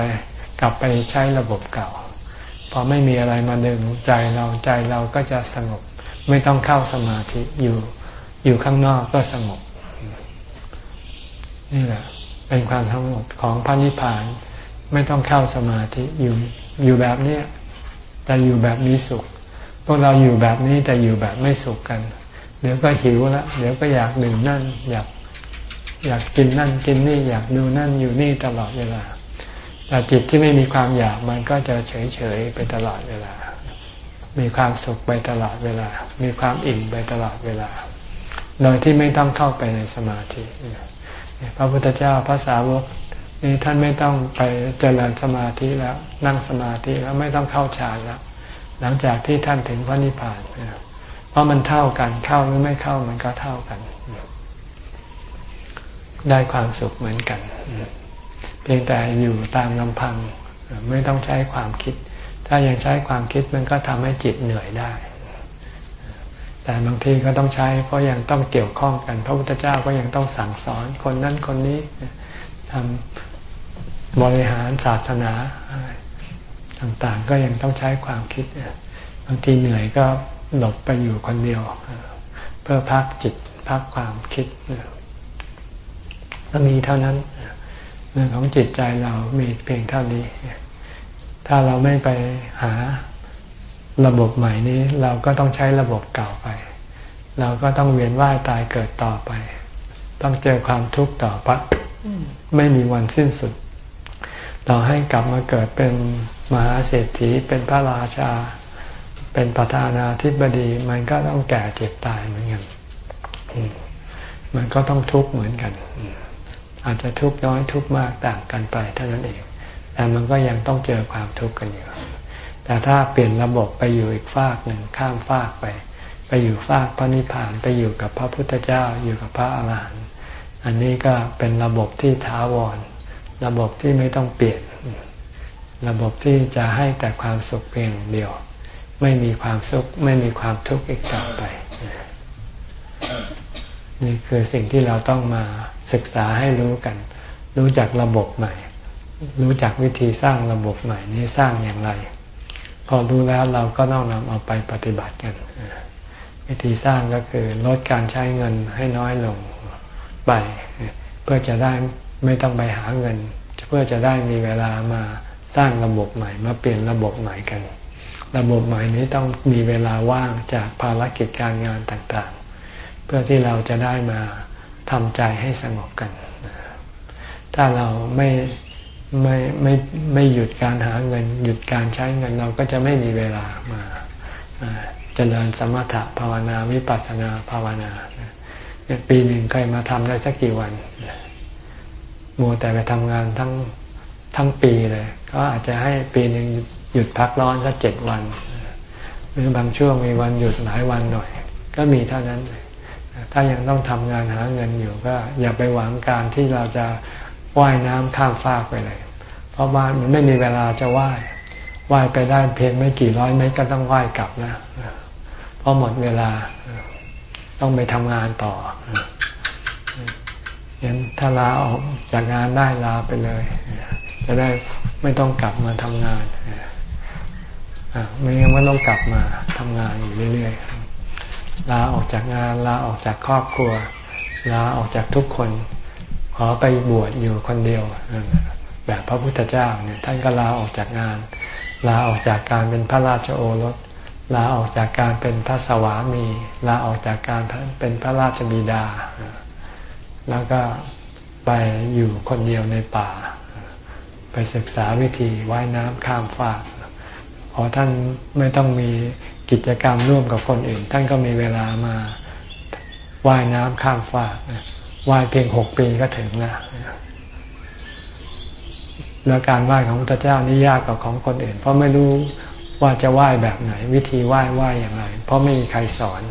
กลับไปใช้ระบบเก่า พอไม่มีอะไรมาดึงใจเราใจเราก็จะสงบ ไม่ต้องเข้าสมาธิอยู่อยู่ข้างนอกก็สงบ นี่แหละ เป็นความสงบของพระนิพพาน ไม่ต้องเข้าสมาธิอยู่อยู่แบบเนี้ย แต่อยู่แบบมีสุข พวกเราอยู่แบบนี้แต่อยู่แบบไม่สุขกัน เดี๋ยวก็หิวละเดี๋ยวก็อยากดื่มนั่น อยากอยากกินนั่นกินนี่อยากดูนั่นอยู่นี่ตลอดเวลา แต่จิตที่ไม่มีความอยากมันก็จะเฉยเฉยไปตลอดเวลา มีความสุขไปตลอดเวลา มีความอิ่มไปตลอดเวลา โดยที่ไม่ต้องเข้าไปในสมาธิพระพุทธเจ้าพระสาวก นี่ท่านไม่ต้องไปเจริญสมาธิแล้ว นั่งสมาธิแล้วไม่ต้องเข้าฌานแล้วหลังจากที่ท่านถึงพระนิพพานเพราะมันเท่ากันเข้าหรือไม่เข้ามันก็เท่ากัน ได้ความสุขเหมือนกัน เพียงแต่อยู่ตามลำพัง ไม่ต้องใช้ความคิด ถ้ายังใช้ความคิดมันก็ทำให้จิตเหนื่อยได้แต่บางทีก็ต้องใช้เพราะยังต้องเกี่ยวข้องกัน พระพุทธเจ้าก็ยังต้องสั่งสอนคนนั้นคนนี้ทำ บริหารศาสนาต่างๆ ก็ยังต้องใช้ความคิดบางทีเหนื่อยก็หลบไปอยู่คนเดียว เพื่อพักจิตพักความคิดก็มีเท่านั้นเรื่องของจิตใจเรามีเพียงเท่านี้ ถ้าเราไม่ไปหาระบบใหม่นี้ เราก็ต้องใช้ระบบเก่าไป เราก็ต้องเวียนว่ายตายเกิดต่อไป ต้องเจอความทุกข์ต่อไปไม่มีวันสิ้นสุด ต่อให้กลับมาเกิดเป็นมหาเศรษฐีเป็นพระราชา เป็นประธานาธิบดี มันก็ต้องแก่เจ็บตายเหมือนกันมันก็ต้องทุกข์เหมือนกัน อาจจะทุกข์น้อยทุกข์มากต่างกันไปเท่านั้นเอง แต่มันก็ยังต้องเจอความทุกข์กันอยู่ แต่ถ้าเปลี่ยนระบบไปอยู่อีกฝากหนึ่งข้ามฝากไป ไปอยู่ฝากพระนิพพานไปอยู่กับพระพุทธเจ้าอยู่กับพระอาหารหันต์อันนี้ก็เป็นระบบที่ท้าวร ระบบที่ไม่ต้องเปลี่ยน ระบบที่จะให้แต่ความสุขเพียงเดียว ไม่มีความสุข ไม่มีความทุกข์อีกต่อไปนี่คือสิ่งที่เราต้องมาศึกษาให้รู้กัน รู้จักระบบใหม่ รู้จักวิธีสร้างระบบใหม่นี้สร้างอย่างไร พอรู้แล้วเราก็ต้องนำเอาไปปฏิบัติกันวิธีสร้างก็คือลดการใช้เงินให้น้อยลงไป เพื่อจะได้ ไม่ต้องไปหาเงิน เพื่อจะได้มีเวลามาสร้างระบบใหม่ มาเปลี่ยนระบบใหม่กัน ระบบใหม่นี้ต้องมีเวลาว่างจากภารกิจการงานต่างๆ เพื่อที่เราจะได้มาทำใจให้สงบกัน ถ้าเราไม่ไม่ไม่ไม่หยุดการหาเงิน หยุดการใช้เงินเราก็จะไม่มีเวลามาเจริญสมถะภาวนาวิปัสสนาภาวนาปีหนึ่งเคยมาทำได้สักกี่วัน มัวแต่ไปทำงานทั้งทั้งปีเลยก็อาจจะให้ปีหนึ่งหยุดพักร้อนสักเจ็ดวัน หรือบางช่วงมีวันหยุดหลายวันหน่อย ก็มีเท่านั้น ถ้ายังต้องทำงานหาเงินอยู่ก็อย่าไปหวังการที่เราจะว่ายน้ำข้ามฟากไปเลย เพราะว่ามันไม่มีเวลาจะว่ายว่ายไปได้เพียงไม่กี่ร้อยเมตรก็ต้องว่ายกลับนะเพราะหมดเวลาต้องไปทำงานต่อ ยันถ้าลาออกจากงานได้ลาไปเลย จะได้ไม่ต้องกลับมาทำงานไม่งั้นไม่ต้องกลับมาทำงานอยู่เรื่อยๆลาออกจากงานลาออกจากครอบครัว ลาออกจากทุกคน ขอไปบวชอยู่คนเดียวแบบพระพุทธเจ้าเนี่ยท่านก็ลาออกจากงาน ลาออกจากการเป็นพระราชโอรสลาออกจากการเป็นพระสวามี ลาออกจากการเป็นพระราชบิดา แล้วก็ไปอยู่คนเดียวในป่า ไปศึกษาวิธีว่ายน้ำข้ามฟากพอท่านไม่ต้องมีกิจกรรมร่วมกับคนอื่น ท่านก็มีเวลามาว่ายน้ำข้ามฟากว่ายเพียงหกปีก็ถึงแล้วแล้วการว่ายของพระเจ้านี่ยากกว่าของคนอื่น เพราะไม่รู้ว่าจะว่ายแบบไหน วิธีว่ายว่ายอย่างไร เพราะไม่มีใครสอน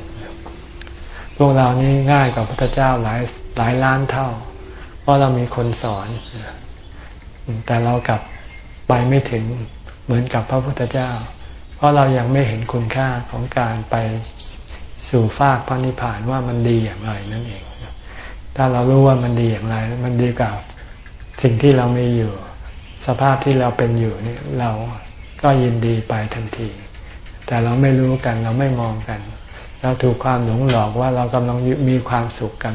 พวกเรานี่ง่ายกว่าพระเจ้าหลาย หลายล้านเท่า เพราะเรามีคนสอน แต่เรากลับไปไม่ถึงเหมือนกับพระพุทธเจ้า เพราะเรายังไม่เห็นคุณค่าของการไปสู่ฟากพระนิพพานว่ามันดีอย่างไรนั่นเอง ถ้าเรารู้ว่ามันดีอย่างไร มันดีกว่าสิ่งที่เรามีอยู่ สภาพที่เราเป็นอยู่นี่เราก็ยินดีไปทันที แต่เราไม่รู้กันเราไม่มองกัน เราถูกความหลงหลอกว่าเรากำลังมีความสุขกัน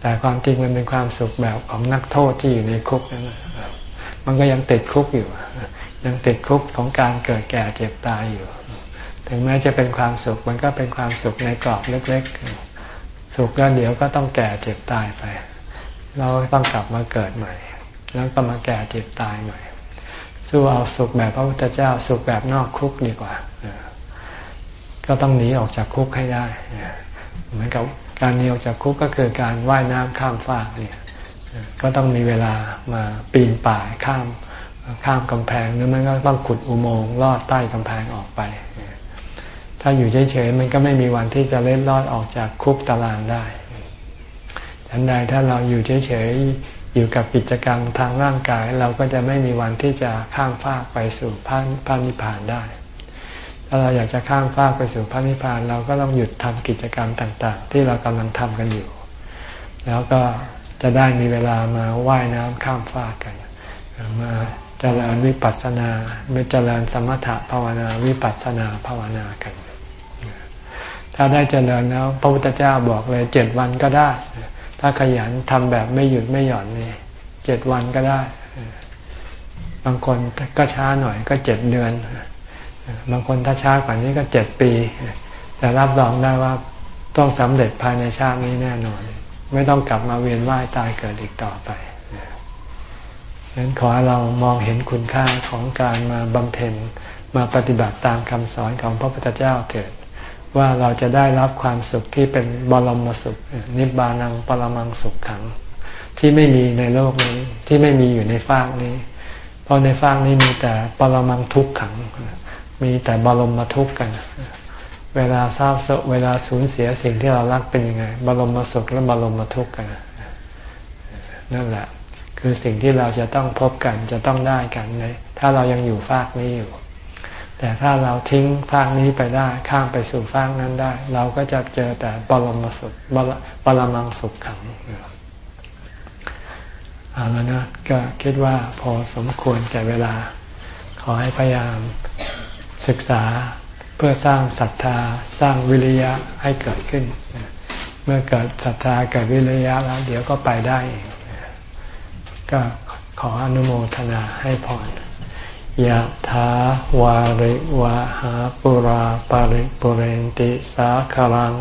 แต่ความจริงมันเป็นความสุขแบบของนักโทษที่อยู่ในคุกนั่นมันก็ยังติดคุกอยู่ ยังติดคุกของการเกิดแก่เจ็บตายอยู่ ถึงแม้จะเป็นความสุขมันก็เป็นความสุขในกรอบเล็กๆ สุขแล้วเดี๋ยวก็ต้องแก่เจ็บตายไป เราต้องกลับมาเกิดใหม่ แล้วก็มาแก่เจ็บตายใหม่ สู้เอาสุขแบบพระพุทธเจ้าสุขแบบนอกคุกดีกว่า ก็ต้องหนีออกจากคุกให้ได้ เหมือนกับ การหนีออกจากคุกก็คือการว่ายน้ำข้ามฟากเนี่ยก็ต้องมีเวลามาปีนป่ายข้ามข้ามกำแพงหรือมันก็ต้องขุดอุโมงค์ลอดใต้กำแพงออกไป ถ้าอยู่เฉยๆมันก็ไม่มีวันที่จะเล่นลอดออกจากคุกตารางได้ฉันใดถ้าเราอยู่เฉยๆอยู่กับกิจกรรมทางร่างกาย เราก็จะไม่มีวันที่จะข้ามฟากไปสู่พระพระนิพพานได้ ถ้าเราอยากจะข้ามฟากไปสู่พระนิพพานเราก็ต้องหยุดทำกิจกรรมต่าง ๆ ที่เรากำลังทำกันอยู่ แล้วก็จะได้มีเวลามาว่ายน้ำข้ามฟากกัน มาเจริญวิปัสสนาไม่เจริญสมถะภาวนาวิปัสสนาภาวนากัน ถ้าได้เจริญแล้วพระพุทธเจ้าบอกเลยเจ็ดวันก็ได้ ถ้าขยันทำแบบไม่หยุดไม่หย่อนนี่เจ็ดวันก็ได้ บางคนก็ช้าหน่อยก็เจ็ดเดือน บางคนถ้าช้ากว่านี้ก็เจ็ดปี แต่รับรองได้ว่าต้องสำเร็จภายในชาตินี้แน่นอน ไม่ต้องกลับมาเวียนว่ายตายเกิดอีกต่อไปฉะนั้นขอให้เรามองเห็นคุณค่าของการมาบำเพ็ญมาปฏิบัติตามคำสอนของพระพุทธเจ้าเถิด ว่าเราจะได้รับความสุขที่เป็นบรมสุข นิบานังปรมังสุขขัง ที่ไม่มีในโลกนี้ที่ไม่มีอยู่ในฟากนี้ เพราะในฟากนี้มีแต่ปรมังทุกขัง มีแต่บรมมาทุกข์กัน เวลาเศร้าโศกเวลาสูญเสียสิ่งที่เรารักเป็นยังไง บรมมาสุขและบรมมาทุกข์กัน นั่นแหละ คือสิ่งที่เราจะต้องพบกันจะต้องได้กันในถ้าเรายังอยู่ฟากนี้อยู่ แต่ถ้าเราทิ้งฟากนี้ไปได้ ข้ามไปสู่ฟากนั้นได้ เราก็จะเจอแต่บรมสุขบรมังสุขขังเอาแล้วนะก็คิดว่าพอสมควรแก่เวลา ขอให้พยายาม ศึกษาเพื่อสร้างศรัทธาสร้างวิริยะให้เกิดขึ้น เมื่อเกิดศรัทธาเกิดวิริยะแล้ว เดี๋ยวก็ไปได้เองก็ขออนุโมทนาให้พรยะถาวาริวะหาปุราปาริปุเรนติสาคลัง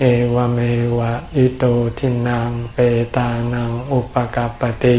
เอวเมวะอิโตทินังเปตานังอุปกปติ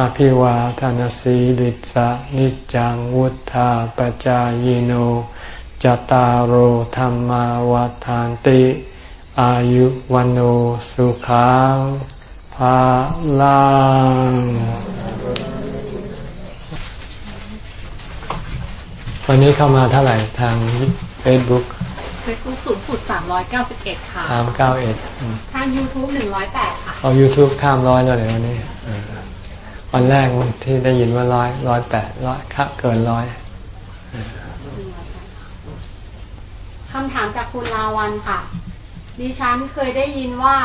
อภิวาทานสีลิสะนิจังวุธาปจายโนจตารโหธรรมวาทานติ อายุวันโอสุขังภาลังวันนี้เข้ามาเท่าไหร่ทางเฟซบุ๊กเฟซบุ๊กสูงสุดสามร้อยเก้าสิบเอ็ดค่ะสามเก้าเอ็ดทางยูทูบหนึ่งร้อยแปดค่ะเอายูทูบข้ามร้อยแล้วเลยวันนี้ วันแรกที่ได้ยินว่าร้อยร้อยแปดร้อยค่ะเกินร้อยคำถามจากคุณลาวันค่ะ ดิฉันเคยได้ยินว่า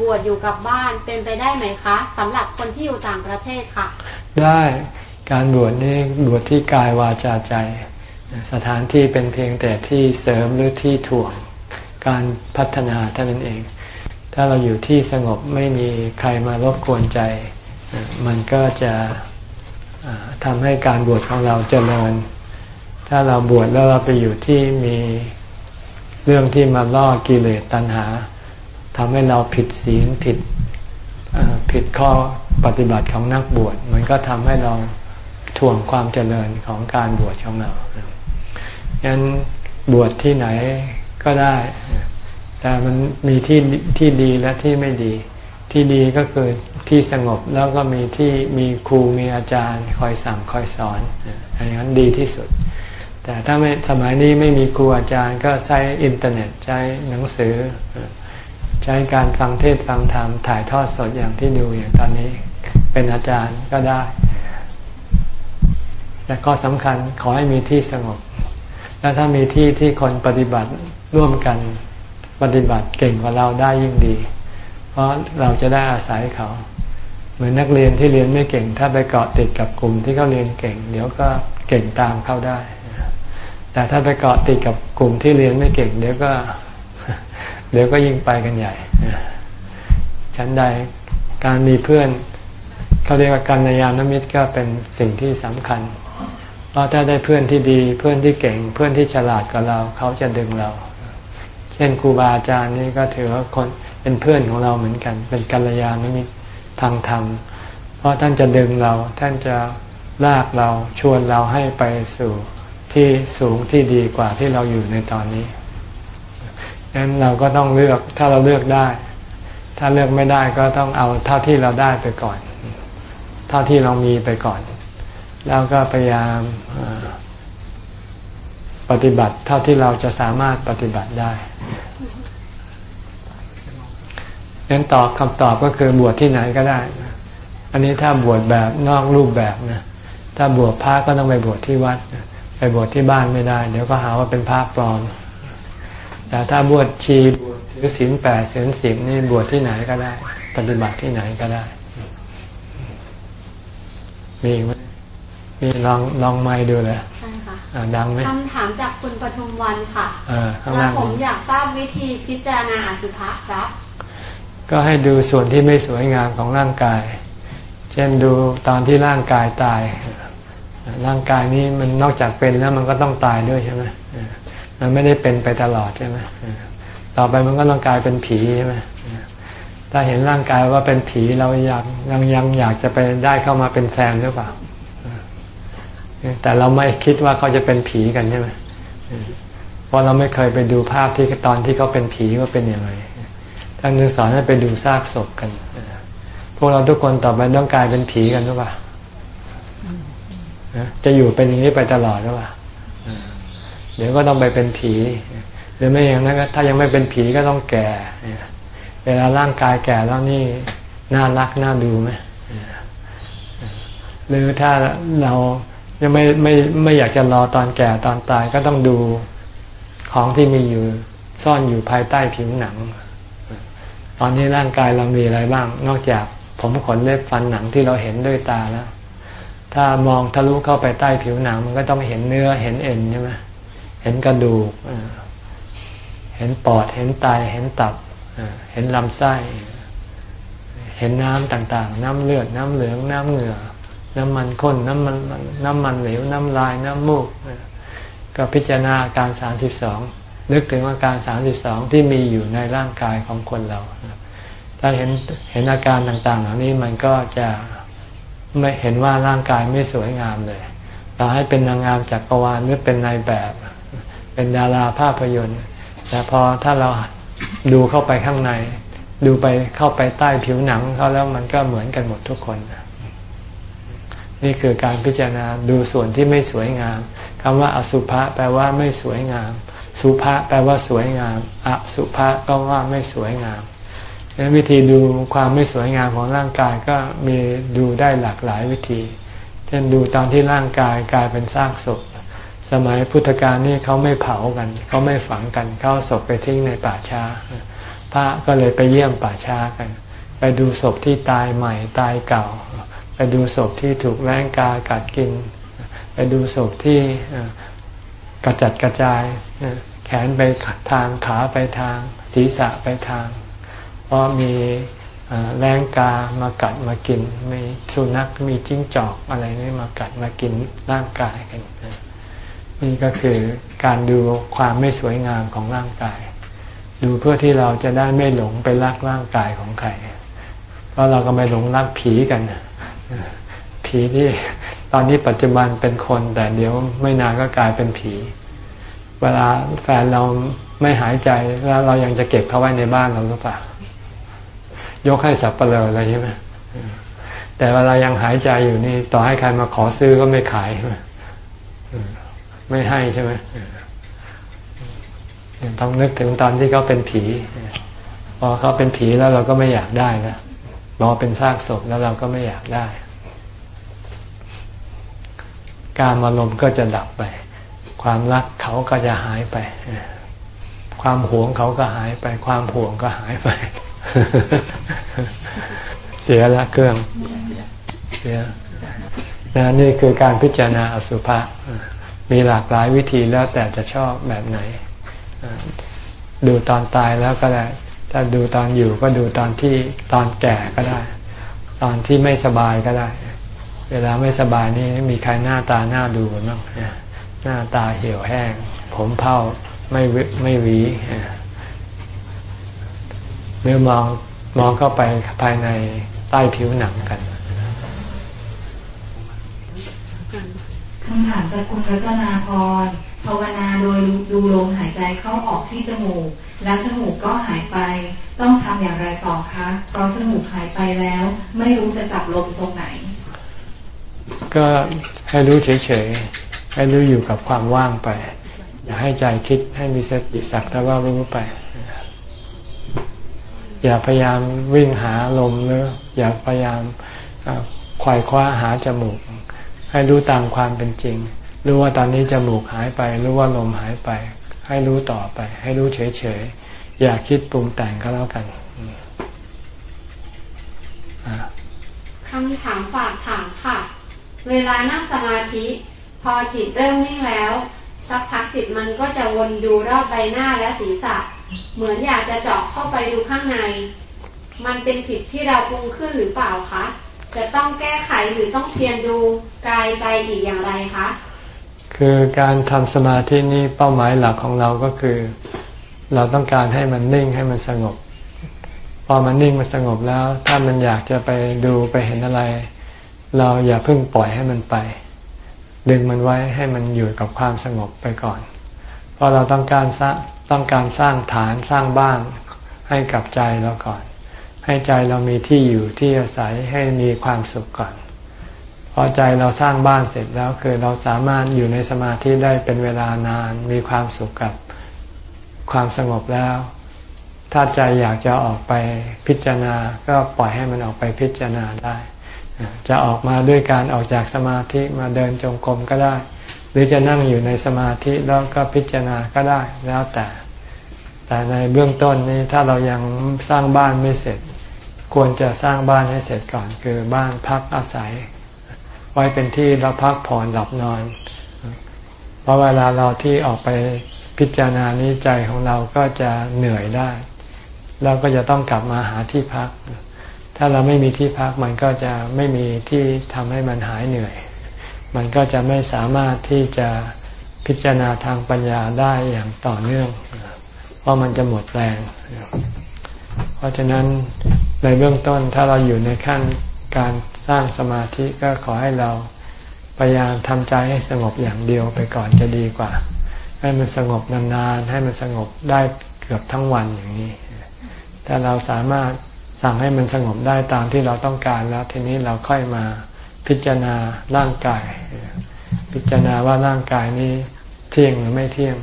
บวชอยู่กับบ้านเป็นไปได้ไหมคะสำหรับคนที่อยู่ต่างประเทศค่ะ ได้การบวชนี่บวชที่กายวาจาใจ สถานที่เป็นเพียงแต่ที่เสริมหรือที่ถ่วงการพัฒนาเท่านั้นเอง ถ้าเราอยู่ที่สงบไม่มีใครมารบกวนใจ มันก็จะทำให้การบวชของเราเจริญ ถ้าเราบวชแล้วเราไปอยู่ที่มีเรื่องที่มาล่อกิเลสตัณหาทำให้เราผิดศีลผิดผิดข้อปฏิบัติของนักบวช มันก็ทำให้เราถ่วงความเจริญของการบวชของเรางั้นบวชที่ไหนก็ได้ แต่มันมีที่ที่ดีและที่ไม่ดี ที่ดีก็คือ ที่สงบแล้วก็มีที่มีครูมีอาจารย์คอยสั่งคอยสอนอย่างนั้นดีที่สุด แต่ถ้าไม่สมัยนี้ไม่มีครูอาจารย์ก็ใช้อินเทอร์เน็ตใช้หนังสือ ใช้การฟังเทศฟังธรรมถ่ายทอดสดอย่างที่ดูอย่างตอนนี้ เป็นอาจารย์ก็ได้ แต่ก็สำคัญขอให้มีที่สงบ แล้วถ้ามีที่ที่คนปฏิบัติร่วมกันปฏิบัติเก่งกว่าเราได้ยิ่งดี เพราะเราจะได้อาศัยเขา เหมือนนักเรียนที่เรียนไม่เก่ง ถ้าไปเกาะติดกับกลุ่มที่เขาเรียนเก่ง เดี๋ยวก็เก่งตามเขาได้ แต่ถ้าไปเกาะติดกับกลุ่มที่เรียนไม่เก่ง เดี๋ยวก็เดี๋ยวก็ยิ่งไปกันใหญ่ชั้นใดการมีเพื่อนเขาเรียกว่าการยานมิตรก็เป็นสิ่งที่สำคัญ เพราะถ้าได้เพื่อนที่ดีเพื่อนที่เก่ง เพื่อนที่ฉลาดกว่าเราเขาจะดึงเรา เช่นครูบาอาจารย์นี่ก็ถือว่าคนเป็นเพื่อนของเราเหมือนกัน เป็นกัลยาณมิตร ทางธรรม เพราะท่านจะดึงเราท่านจะลากเราชวนเราให้ไปสู่ที่สูงที่ดีกว่าที่เราอยู่ในตอนนี้ดังนั้นเราก็ต้องเลือกถ้าเราเลือกได้ ถ้าเลือกไม่ได้ก็ต้องเอาเท่าที่เราได้ไปก่อน เท่าที่เรามีไปก่อน แล้วก็พยายามปฏิบัติเท่าที่เราจะสามารถปฏิบัติได้ งั้นตอบคำตอบก็คือบวชที่ไหนก็ได้ อันนี้ถ้าบวชแบบนอกรูปแบบนะถ้าบวชพระก็ต้องไปบวชที่วัด ไปบวชที่บ้านไม่ได้ เดี๋ยวก็หาว่าเป็นพระปลอม แต่ถ้าบวชชีบวชถือศีลแปดศีลสิบนี่บวชที่ไหนก็ได้ ปฏิบัติที่ไหนก็ได้ มีไหมมีลองลองไม่ดูเลยใช่ค่ะดังไหมคำถามจากคุณปทุมวันค่ะแล้วผมอยากทราบวิธีพิจารณาอสุภะครับ ก็ให้ดูส่วนที่ไม่สวยงามของร่างกาย เช่นดูตอนที่ร่างกายตาย ร่างกายนี้มันนอกจากเป็นแล้วมันก็ต้องตายด้วยใช่ไหมมันไม่ได้เป็นไปตลอดใช่ไหมต่อไปมันก็ต้องกลายเป็นผีใช่ไหมถ้าเห็นร่างกายว่าเป็นผีเราอยากยังยังอยากจะไปได้เข้ามาเป็นแฟนหรือเปล่า แต่เราไม่คิดว่าเขาจะเป็นผีกันใช่ไหมเพราะเราไม่เคยไปดูภาพที่ตอนที่เขาเป็นผีว่าเป็นยังไง ท่านจึงสอนให้ไปดูซากศพกัน พวกเราทุกคนต่อไปต้องกลายเป็นผีกันหรือเปล่าจะอยู่เป็นอย่างนี้ไปตลอดหรือเปล่าเดี๋ยวก็ต้องไปเป็นผี หรือไม่อย่างนั้นถ้ายังไม่เป็นผีก็ต้องแก่เวลาร่างกายแก่แล้วนี่น่ารักน่าดูไหมหรือถ้าเรายังไม่ไม่ไม่อยากจะรอตอนแก่ตอนตายก็ต้องดูของที่มีอยู่ซ่อนอยู่ภายใต้ผิวหนัง ตอนนี้ร่างกายเรามีอะไรบ้าง นอกจากผมขนเล็บฟันหนังที่เราเห็นด้วยตาแล้ว ถ้ามองทะลุเข้าไปใต้ผิวหนัง มันก็ต้องเห็นเนื้อเห็นเอ็นใช่ไหมเห็นกระดูก เห็นปอด เห็นไต เห็นตับ เห็นลำไส้ เห็นน้ำต่างๆ น้ำเลือด น้ำเหลือง น้ำเหงื่อ น้ำมันข้น น้ำมัน น้ำมันเหลว น้ำลาย น้ำมูก ก็พิจารณาการสามสิบสอง นึกถึงอาการสามสิบสองที่มีอยู่ในร่างกายของคนเรา ถ้าเห็นเห็นอาการต่างๆ เหล่านี้มันก็จะไม่เห็นว่าร่างกายไม่สวยงามเลยต่อให้เป็นนางงามจักรวาลหรือเป็นนายแบบ เป็นดาราภาพยนตร์ แต่พอถ้าเราดูเข้าไปข้างใน ดูไปเข้าไปใต้ผิวหนังเขาแล้วมันก็เหมือนกันหมดทุกคน นี่คือการพิจารณาดูส่วนที่ไม่สวยงามคำว่าอสุภะแปลว่าไม่สวยงาม สุภะแปลว่าสวยงาม อสุภะก็ว่าไม่สวยงาม วิธีดูความไม่สวยงามของร่างกายก็มีดูได้หลากหลายวิธี เช่นดูตอนที่ร่างกายกลายเป็นซากศพ สมัยพุทธกาลนี่เขาไม่เผากัน เขาไม่ฝังกัน เขาศพไปทิ้งในป่าช้า พระก็เลยไปเยี่ยมป่าช้ากัน ไปดูศพที่ตายใหม่ตายเก่า ไปดูศพที่ถูกแรงกากัดกิน ไปดูศพที่กระจัดกระจาย แขนไปทางขาไปทาง ศีรษะไปทาง เพราะมีแรงกามากัดมากิน มีสุนัขมีจิ้งจอกอะไรนี่มากัดมากินร่างกายกันนี่ก็คือการดูความไม่สวยงามของร่างกาย ดูเพื่อที่เราจะได้ไม่หลงไปรักร่างกายของใครเพราะเราก็ไม่หลงรักผีกันผีที่ตอนนี้ปัจจุบันเป็นคน แต่เดี๋ยวไม่นานก็กลายเป็นผี เวลาแฟนเราไม่หายใจแล้วเรายังจะเก็บเขาไว้ในบ้านเราหรือเปล่า ยกให้สับเปลือเลยใช่ไหมแต่เวลายังหายใจอยู่นี่ ต่อให้ใครมาขอซื้อก็ไม่ขายไม่ให้ใช่ไหมต้องนึกถึงตอนที่เขาเป็นผีพอเขาเป็นผีแล้วเราก็ไม่อยากได้นะพอเป็นซากศพแล้วเราก็ไม่อยากได้ การอารมณ์ก็จะดับไป ความรักเขาก็จะหายไป ความหวงเขาก็หายไป ความห่วงก็หายไป เสียละเครื่องเสียนะนี่คือการพิจารณาอสุภะมีหลากหลายวิธีแล้วแต่จะชอบแบบไหน ดูตอนตายแล้วก็ได้ถ้าดูตอนอยู่ก็ดูตอนที่ตอนแก่ก็ได้ ตอนที่ไม่สบายก็ได้ เวลาไม่สบายนี่มีใครหน้าตาหน้าดูบ้างหน้าตาเหี่ยวแห้ง ผมเผ้าไม่ไม่หวี หรือมองมองเข้าไปภายในใต้ผิวหนังกันคำถามจากคุณรัตนาพรภาวนาโดยดูลมหายใจเข้าออกที่จมูก แล้วจมูกก็หายไป ต้องทำอย่างไรต่อคะเพราะจมูกหายไปแล้ว ไม่รู้จะจับลมตรงไหน ก็ให้รู้เฉยๆให้รู้อยู่กับความว่างไป อย่าให้ใจคิดให้มีสติสักแต่ว่ารู้ไป อย่าพยายามวิ่งหาลมหรืออย่าพยายามควายคว้าหาจมูก ให้รู้ตามความเป็นจริง รู้ว่าตอนนี้จมูกหายไป รู้ว่าลมหายไป ให้รู้ต่อไป ให้รู้เฉยๆ อย่าคิดปรุงแต่งก็แล้วกันคำถามฝากถามค่ะ เวลานั่งสมาธิ พอจิตเริ่มนิ่งแล้ว สักพักจิตมันก็จะวนดูรอบใบหน้าและศีรษะ เหมือนอยากจะเจาะเข้าไปดูข้างใน มันเป็นจิตที่เราปรุงขึ้นหรือเปล่าคะ จะต้องแก้ไขหรือต้องเพียรดูกายใจอีกอย่างไรคะ คือการทำสมาธินี้เป้าหมายหลักของเราก็คือ เราต้องการให้มันนิ่งให้มันสงบ พอมันนิ่งมันสงบแล้ว ถ้ามันอยากจะไปดูไปเห็นอะไร เราอย่าเพิ่งปล่อยให้มันไป ดึงมันไว้ให้มันอยู่กับความสงบไปก่อน เพราะเราต้องการสร้างต้องการสร้างฐานสร้างบ้านให้กับใจเราก่อน ให้ใจเรามีที่อยู่ที่อาศัยให้มีความสุขก่อนพอใจเราสร้างบ้านเสร็จแล้วคือเราสามารถอยู่ในสมาธิได้เป็นเวลานานมีความสุขกับความสงบแล้ว ถ้าใจอยากจะออกไปพิจารณาก็ปล่อยให้มันออกไปพิจารณาได้ จะออกมาด้วยการออกจากสมาธิมาเดินจงกรมก็ได้ หรือจะนั่งอยู่ในสมาธิแล้วก็พิจารณาก็ได้แล้วแต่ แต่ในเบื้องต้นนี้ถ้าเรายังสร้างบ้านไม่เสร็จ ควรจะสร้างบ้านให้เสร็จก่อน คือบ้านพักอาศัย ไว้เป็นที่เราพักผ่อนหลับนอน เพราะเวลาเราที่ออกไปพิจารณานี้ใจของเราก็จะเหนื่อยได้ เราก็จะต้องกลับมาหาที่พัก ถ้าเราไม่มีที่พักมันก็จะไม่มีที่ทำให้มันหายเหนื่อย มันก็จะไม่สามารถที่จะพิจารณาทางปัญญาได้อย่างต่อเนื่อง เพราะมันจะหมดแรง เพราะฉะนั้นในเบื้องต้นถ้าเราอยู่ในขั้นการสร้างสมาธิก็ขอให้เราพยายามทำใจให้สงบอย่างเดียวไปก่อนจะดีกว่า ให้มันสงบนานๆให้มันสงบได้เกือบทั้งวันอย่างนี้ ถ้าเราสามารถ สั่งให้มันสงบได้ตามที่เราต้องการแล้ว ทีนี้เราค่อยมาพิจารณาร่างกาย พิจารณาว่าร่างกายนี้เที่ยงหรือไม่เที่ยง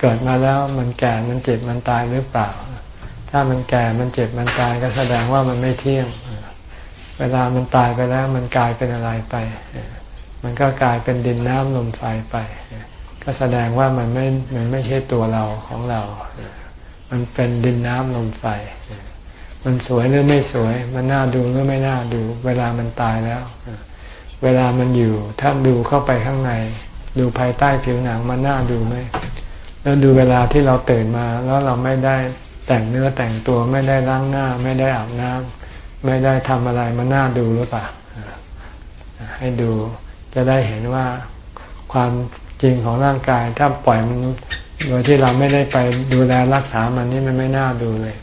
เกิดมาแล้วมันแก่มันเจ็บมันตายหรือเปล่า ถ้ามันแก่มันเจ็บมันตายก็แสดงว่ามันไม่เที่ยง เวลามันตายไปแล้วมันกลายเป็นอะไรไป มันก็กลายเป็นดินน้ำลมไฟไป ก็แสดงว่ามันไม่มันไม่ใช่ตัวเราของเรา มันเป็นดินน้ำลมไฟ มันสวยหรือไม่สวย มันน่าดูหรือไม่น่าดู เวลามันตายแล้ว เวลามันอยู่ ถ้าดูเข้าไปข้างใน ดูภายใต้ผิวหนังมันน่าดูไหมแล้วดูเวลาที่เราตื่นมา แล้วเราไม่ได้แต่งเนื้อแต่งตัวไม่ได้ล้างหน้า ไม่ได้อาบน้ำไม่ได้ทำอะไรมันน่าดูหรือเปล่าให้ดูจะได้เห็นว่าความจริงของร่างกาย ถ้าปล่อยมันโดยที่เราไม่ได้ไปดูแลรักษามันนี่มันไม่น่าดูเลย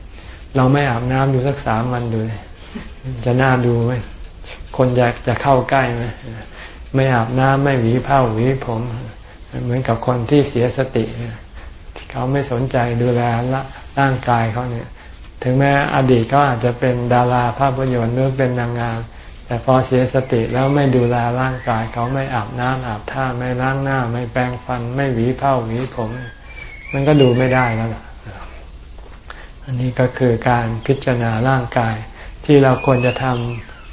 เราไม่อาบน้ำดูสักสามวันดูจะน่าดูไหมคนอยากจะเข้าใกล้ไหมไม่อาบน้ำไม่หวีผ้าหวีผม เหมือนกับคนที่เสียสติเนี่ยเขาไม่สนใจดูแลร่างกายเขาเนี่ย ถึงแม้อดีตเขาอาจจะเป็นดาราภาพยนตร์หรือเป็นนางงามแต่พอเสียสติแล้วไม่ดูแลร่างกาย เขาไม่อาบน้ำอาบท่าไม่ล้างหน้า ไม่แปรงฟัน ไม่หวีเผ้าหวีผม มันก็ดูไม่ได้แล้วล่ะ อันนี้ก็คือการพิจารณาร่างกายที่เราควรจะท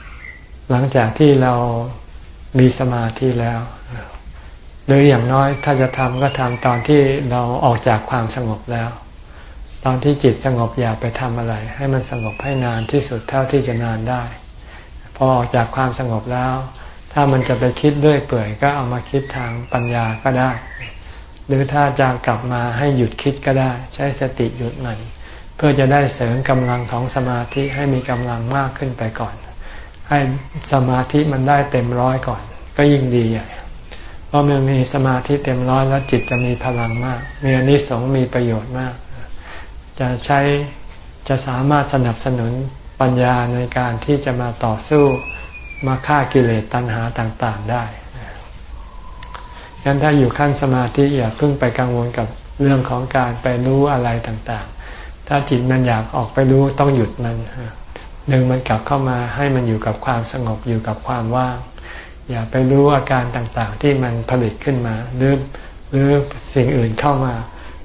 ำหลังจากที่เรามีสมาธิแล้ว หรืออย่างน้อยถ้าจะทำก็ทำตอนที่เราออกจากความสงบแล้ว ตอนที่จิตสงบอย่าไปทำอะไร ให้มันสงบให้นานที่สุดเท่าที่จะนานได้ พอออกจากความสงบแล้ว ถ้ามันจะไปคิดด้วยเปื่อยก็เอามาคิดทางปัญญาก็ได้ หรือถ้าจะกลับมาให้หยุดคิดก็ได้ ใช้สติหยุดมัน เพื่อจะได้เสริมกำลังของสมาธิให้มีกำลังมากขึ้นไปก่อน ให้สมาธิมันได้เต็มร้อยก่อน ก็ยิ่งดีใหญ่เพราะมันมีสมาธิเต็มร้อยแล้วจิตจะมีพลังมาก มีอนิสงส์มีประโยชน์มาก จะใช้จะสามารถสนับสนุนปัญญาในการที่จะมาต่อสู้มาฆ่ากิเลสตัณหาต่างๆได้ยันถ้าอยู่ขั้นสมาธิอย่าเพิ่งไปกังวลกับเรื่องของการไปรู้อะไรต่างๆ ถ้าจิตมันอยากออกไปรู้ต้องหยุดมันดึงมันกลับเข้ามาให้มันอยู่กับความสงบอยู่กับความว่าง อย่าไปรู้อาการต่างๆ ที่มันผลิตขึ้นมาหรือหรือสิ่งอื่นเข้ามา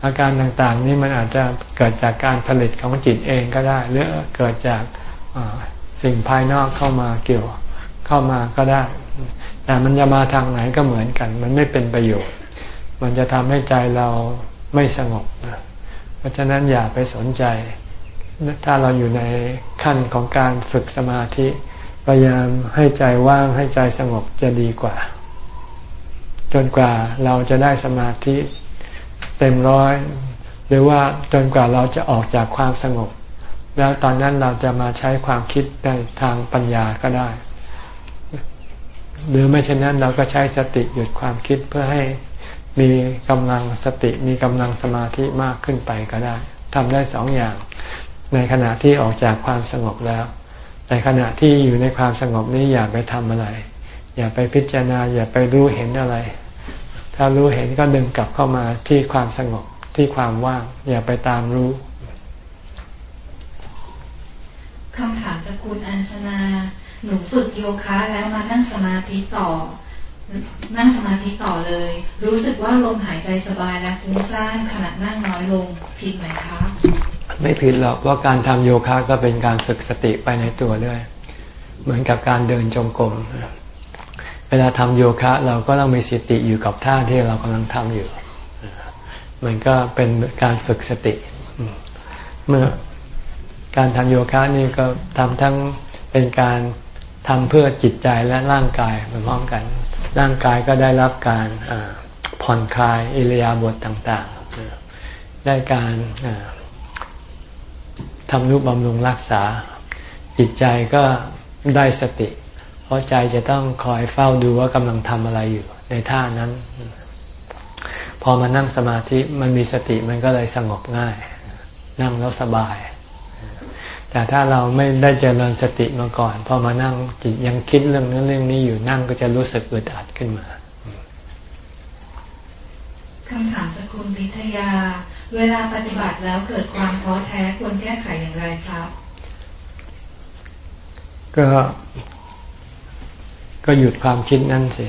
อาการต่างๆ นี้มันอาจจะเกิดจากการผลิตของจิตเองก็ได้ หรือเกิดจากสิ่งภายนอกเข้ามาเกี่ยวเข้ามาก็ได้ แต่มันจะมาทางไหนก็เหมือนกัน มันไม่เป็นประโยชน์ มันจะทำให้ใจเราไม่สงบเพ ราะฉะนั้นอย่าไปสนใจ ถ้าเราอยู่ในขั้นของการฝึกสมาธิพยายามให้ใจว่างให้ใจสงบจะดีกว่า จนกว่าเราจะได้สมาธิเต็มร้อย หรือว่าจนกว่าเราจะออกจากความสงบ แล้วตอนนั้นเราจะมาใช้ความคิดในทางปัญญาก็ได้ หรือไม่เช่นนั้นเราก็ใช้สติหยุดความคิดเพื่อให้ มีกำลังสติมีกำลังสมาธิมากขึ้นไปก็ได้ทำได้สองอย่าง ในขณะที่ออกจากความสงบแล้วแต่ขณะที่อยู่ในความสงบนี้อย่าไปทำอะไร อย่าไปพิจารณา อย่าไปรู้เห็นอะไร ถ้ารู้เห็นก็ดึงกลับเข้ามาที่ความสงบที่ความว่าง อย่าไปตามรู้คำถามจากคุณอัญชนา หนูฝึกโยคะแล้วมานั่งสมาธิต่อ นั่งสมาธิต่อเลย รู้สึกว่าลมหายใจสบายและฟุ้งซ่านขณะนั่งน้อยลงผิดไหมคะไม่ผิดหรอกเพราะการทำโยคะก็เป็นการฝึกสติไปในตัวด้วย เหมือนกับการเดินจงกรมเวลาทำโยคะ เราก็ต้องมีสติอยู่กับท่าที่เรากำลังทำอยู่ มันก็เป็นการฝึกสติ เมื่อการทำโยคะนี่ก็ทำทั้งเป็นการทำเพื่อจิตใจและร่างกายพร้อมกัน ร่างกายก็ได้รับการผ่อนคลายอิริยาบถต่างๆ ได้การทำนุบำรุงรักษา จิตใจก็ได้สติ เพราะใจจะต้องคอยเฝ้าดูว่ากำลังทำอะไรอยู่ในท่านั้น พอมานั่งสมาธิมันมีสติมันก็เลยสงบง่าย นั่งแล้วสบาย แต่ถ้าเราไม่ได้เจริญสติมาก่อนพอมานั่งจิตยังคิดเรื่องนั้นเรื่องนี้อยู่นั่งก็จะรู้สึกอึดอัดขึ้นมาคำถามสกุลพิทยา เวลาปฏิบัติแล้วเกิดความท้อแท้ควรแก้ไขอย่างไรครับ ก็ ก็หยุดความคิดนั่นสิ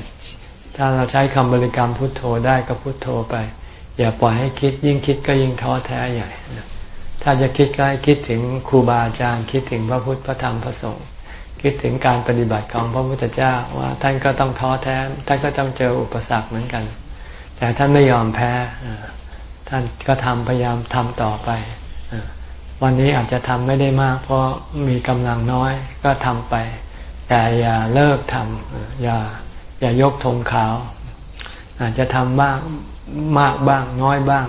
ถ้าเราใช้คำบริกรรมพุทโธได้ก็พุทโธไป อย่าปล่อยให้คิดยิ่งคิดก็ยิ่งท้อแท้ใหญ่ ถ้าจะคิดก็ให้คิดถึงครูบาอาจารย์ คิดถึงพระพุทธพระธรรมพระสงฆ์คิดถึงการปฏิบัติของพระพุทธเจ้าว่าท่านก็ต้องท้อแท้ท่านก็ต้องเจออุปสรรคเหมือนกัน แต่ท่านไม่ยอมแพ้ท่านก็ทำพยายามทำต่อไปวันนี้อาจจะทำไม่ได้มาก เพราะมีกำลังน้อยก็ทำไป แต่อย่าเลิกทำอย่าอย่ายกธงขาว อาจจะทำบ้างมากบ้างน้อยบ้าง